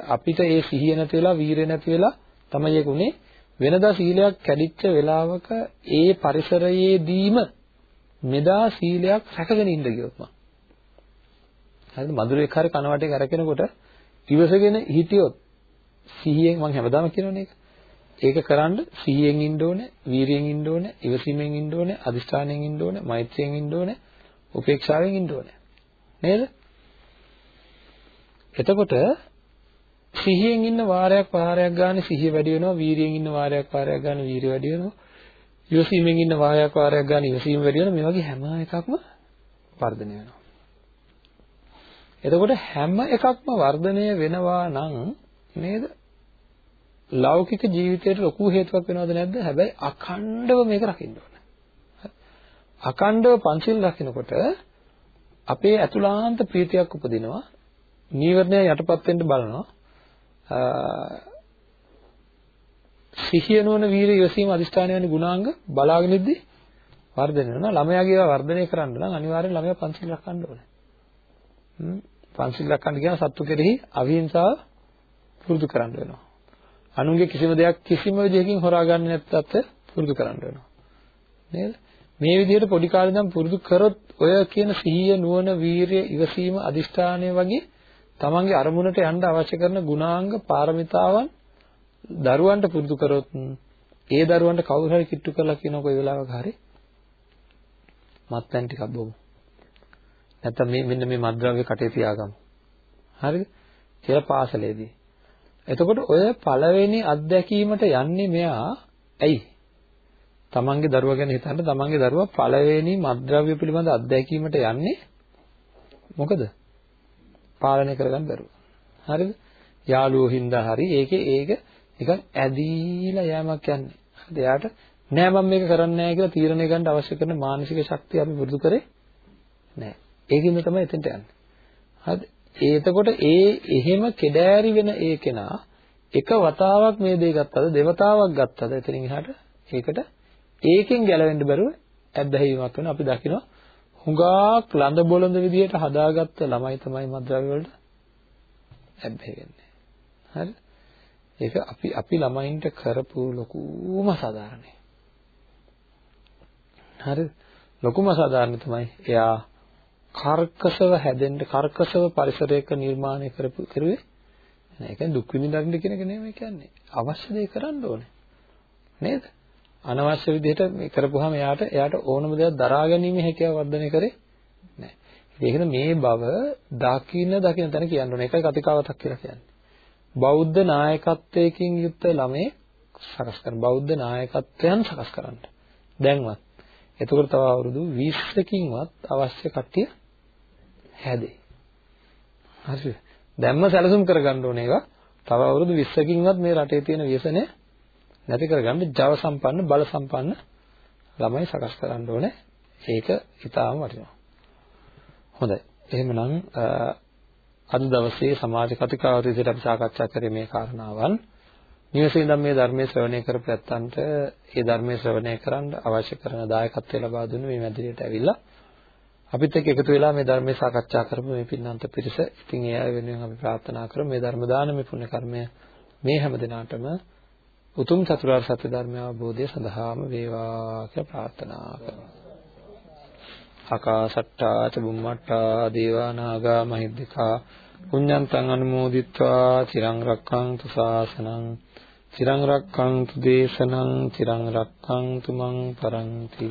අපිට ඒ සිහිය නැති වෙලා වීරය නැති වෙලා තමයි ඒක උනේ වෙනදා සීලයක් කැඩිච්ච වෙලාවක ඒ පරිසරයේදීම මෙදා සීලයක් රැකගෙන ඉන්න ගියොත් මම හරිද මధుරේ කාර්ය කනවටේ කරකිනකොට ඉවසගෙන හිටියොත් සිහියෙන් මම හැමදාම කියනවනේ ඒක. ඒක කරන්න සිහියෙන් ඉන්න ඕනේ, වීරියෙන් ඉන්න ඕනේ, ඉවසීමෙන් ඉන්න ඕනේ, අදිෂ්ඨානයෙන් ඉන්න ඕනේ, මෛත්‍රියෙන් ඉන්න ඕනේ, උපේක්ෂාවෙන් ඉන්න ඕනේ. නේද? එතකොට සිහියෙන් ඉන්න වාරයක් වාරයක් ගන්න සිහිය වැඩි වෙනවා, වීරියෙන් ඉන්න වාරයක් වාරයක් ගන්න වීරිය වැඩි වෙනවා. ඉවසීමෙන් ඉන්න වාරයක් වාරයක් ගන්න ඉවසීම වැඩි වෙනවා. මේ වගේ හැම එකක්ම වර්ධනය වෙනවා. එතකොට හැම එකක්ම වර්ධනය වෙනවා නම් නේද? ලෞකික ජීවිතයට ලොකු හේතුවක් වෙනවද නැද්ද? හැබැයි අඛණ්ඩව මේක රකින්න ඕනේ. අඛණ්ඩව පංචිල් රකින්නකොට අපේ අතුලාන්ත ප්‍රීතියක් උපදිනවා. නීවරණය යටපත් වෙන්න බලනවා. සිහිය නොවන වීර යොසීම අදිෂ්ඨාන යන ගුණාංග බලාගෙන ඉද්දි වර්ධනය වෙනවා. ළමයාගේ ඒවා වර්ධනය කරන්න නම් අනිවාර්යෙන් ළමයා පංචිල් රකන්න ඕනේ. පංචශීල රැකන්න කියන සත්තු කෙරෙහි අවිහිංසාව පුරුදු කරන්න වෙනවා. අනුන්ගේ කිසිම දෙයක් කිසිම විදිහකින් හොරා ගන්න නැත්තත් පුරුදු කරන්න වෙනවා. නේද? මේ විදිහට පොඩි කාලේ ඉඳන් පුරුදු කරොත් ඔය කියන සිහිය, නුවණ, වීරිය, ඉවසීම, අදිෂ්ඨානය වගේ තමන්ගේ අරමුණට යන්න අවශ්‍ය කරන ගුණාංග, පාරමිතාවන් දරුවන්ට පුරුදු කරොත් ඒ දරුවන්ට කවුරු හරි කිට්ටු කරලා කියනකො ඒ වෙලාවක හරි මත්පැන් ටිකක් බොමු. නැත්නම් මේ මෙන්න මේ මද්ද්‍රව්‍ය කටේ තියාගමු. හරිද? කියලා පාසලේදී. එතකොට ඔය පළවෙනි අත්දැකීමට යන්නේ මෙයා ඇයි? තමන්ගේ දරුවා ගැන හිතන්න තමන්ගේ දරුවා පළවෙනි මද්ද්‍රව්‍ය පිළිබඳ අත්දැකීමට යන්නේ මොකද? පාලනය කරගන්න බැරුව. හරිද? යාළුවෝ හින්දා හරි ඒකේ ඒක නිකන් ඇදීලා යෑමක් යන්නේ. හරිද? එයාට නෑ මම මේක කරන්නේ නෑ කියලා තීරණය ගන්න අවශ්‍ය කරන මානසික ශක්තිය අපි පුරුදු කරේ නෑ. ඒකින්ද තමයි එතෙන්ට යන්නේ. හරිද? එතකොට ඒ එහෙම කෙඩෑරි වෙන ඒ කෙනා එක වතාවක් මේ දේ ගත්තද දෙවතාවක් ගත්තද එතනින් එහාට ඒකට ඒකෙන් ගැලවෙන්න බැරුව ඇබ්බැහිවීමක් වෙන අපි දකිනවා හුඟක් ලඳ බොළඳ විදියට හදාගත්ත ළමයි තමයි මද්ද්‍රව්‍ය වලට ඇබ්බැහි වෙන්නේ. හරි? ඒක අපි අපි ළමයින්ට කරපු ලොකුම සාධාරණේ. හරිද? ලොකුම සාධාරණ තමයි එයා කර්කසව හැදෙන්න කර්කසව පරිසරයක නිර්මාණය කරපු කරුවේ නෑ ඒක දුක් විඳින්න කියන එක නෙමෙයි කියන්නේ අවශ්‍ය දේ කරන්න ඕනේ නේද අනවශ්‍ය විදිහට මේ කරපුවාම එයාට එයාට ඕනම දෙයක් දරා ගැනීම හැකියාව වර්ධනය කරේ නෑ ඒකද මේ බව දකින්න දකින්න තැන කියන්න ඕනේ ඒකයි කතිකාවතක් කියලා කියන්නේ බෞද්ධ නායකත්වයකින් යුක්ත ළමේ සකස් කරන බෞද්ධ නායකත්වයන් සකස් කරන්න දැන්වත් එතකොට තව අවුරුදු 20කින්වත් අවශ්‍ය කට්ටිය හැදේ. හරිද? දැම්ම සැලසුම් කරගන්න ඕනේ ඒවා. තව අවුරුදු 20කින්වත් මේ රටේ තියෙන ව්‍යසනය නැති කරගන්න ජව සම්පන්න බල සම්පන්න ළමයි සකස් කරන්න ඕනේ. ඒක ඉතාම වටිනවා. හොඳයි. එහෙමනම් අද දවසේ සමාජ කතිකාවතීසට අපි සාකච්ඡා කරේ මේ කාරණාවන්. නිවසේ ඉඳන් මේ ධර්මයේ ශ්‍රවණය කරපු ඇත්තන්ට ඒ ධර්මයේ ශ්‍රවණය කරන්න අවශ්‍ය කරන දායකත්වය ලබා දුන්න මේ මැදිරියට ඇවිල්ලා අපිත් එක්ක එකතු වෙලා මේ ධර්මයේ සාකච්ඡා කරපු මේ පින්නන්ත පිරිස. ඉතින් ඒ අය වෙනුවෙන් අපි ප්‍රාර්ථනා කරමු මේ ධර්ම දානමය පුණ්‍ය කර්මය මේ හැම දිනාටම උතුම් චතුරාර්ය සත්‍ය ධර්මය අවබෝධය සඳහාම වේවා කියලා ප්‍රාර්ථනා කරමු. ආකාශට්ටා චුම්මට්ටා දේවා නාග මහිද්దికා පුඤ්ඤන්තං අනුමෝදිත්වා චිරං රක්ඛන්තු ශාසනං චිරං රක්ඛන්තු දේශනං චිරං රක්ඛන්තු මං පරන්ති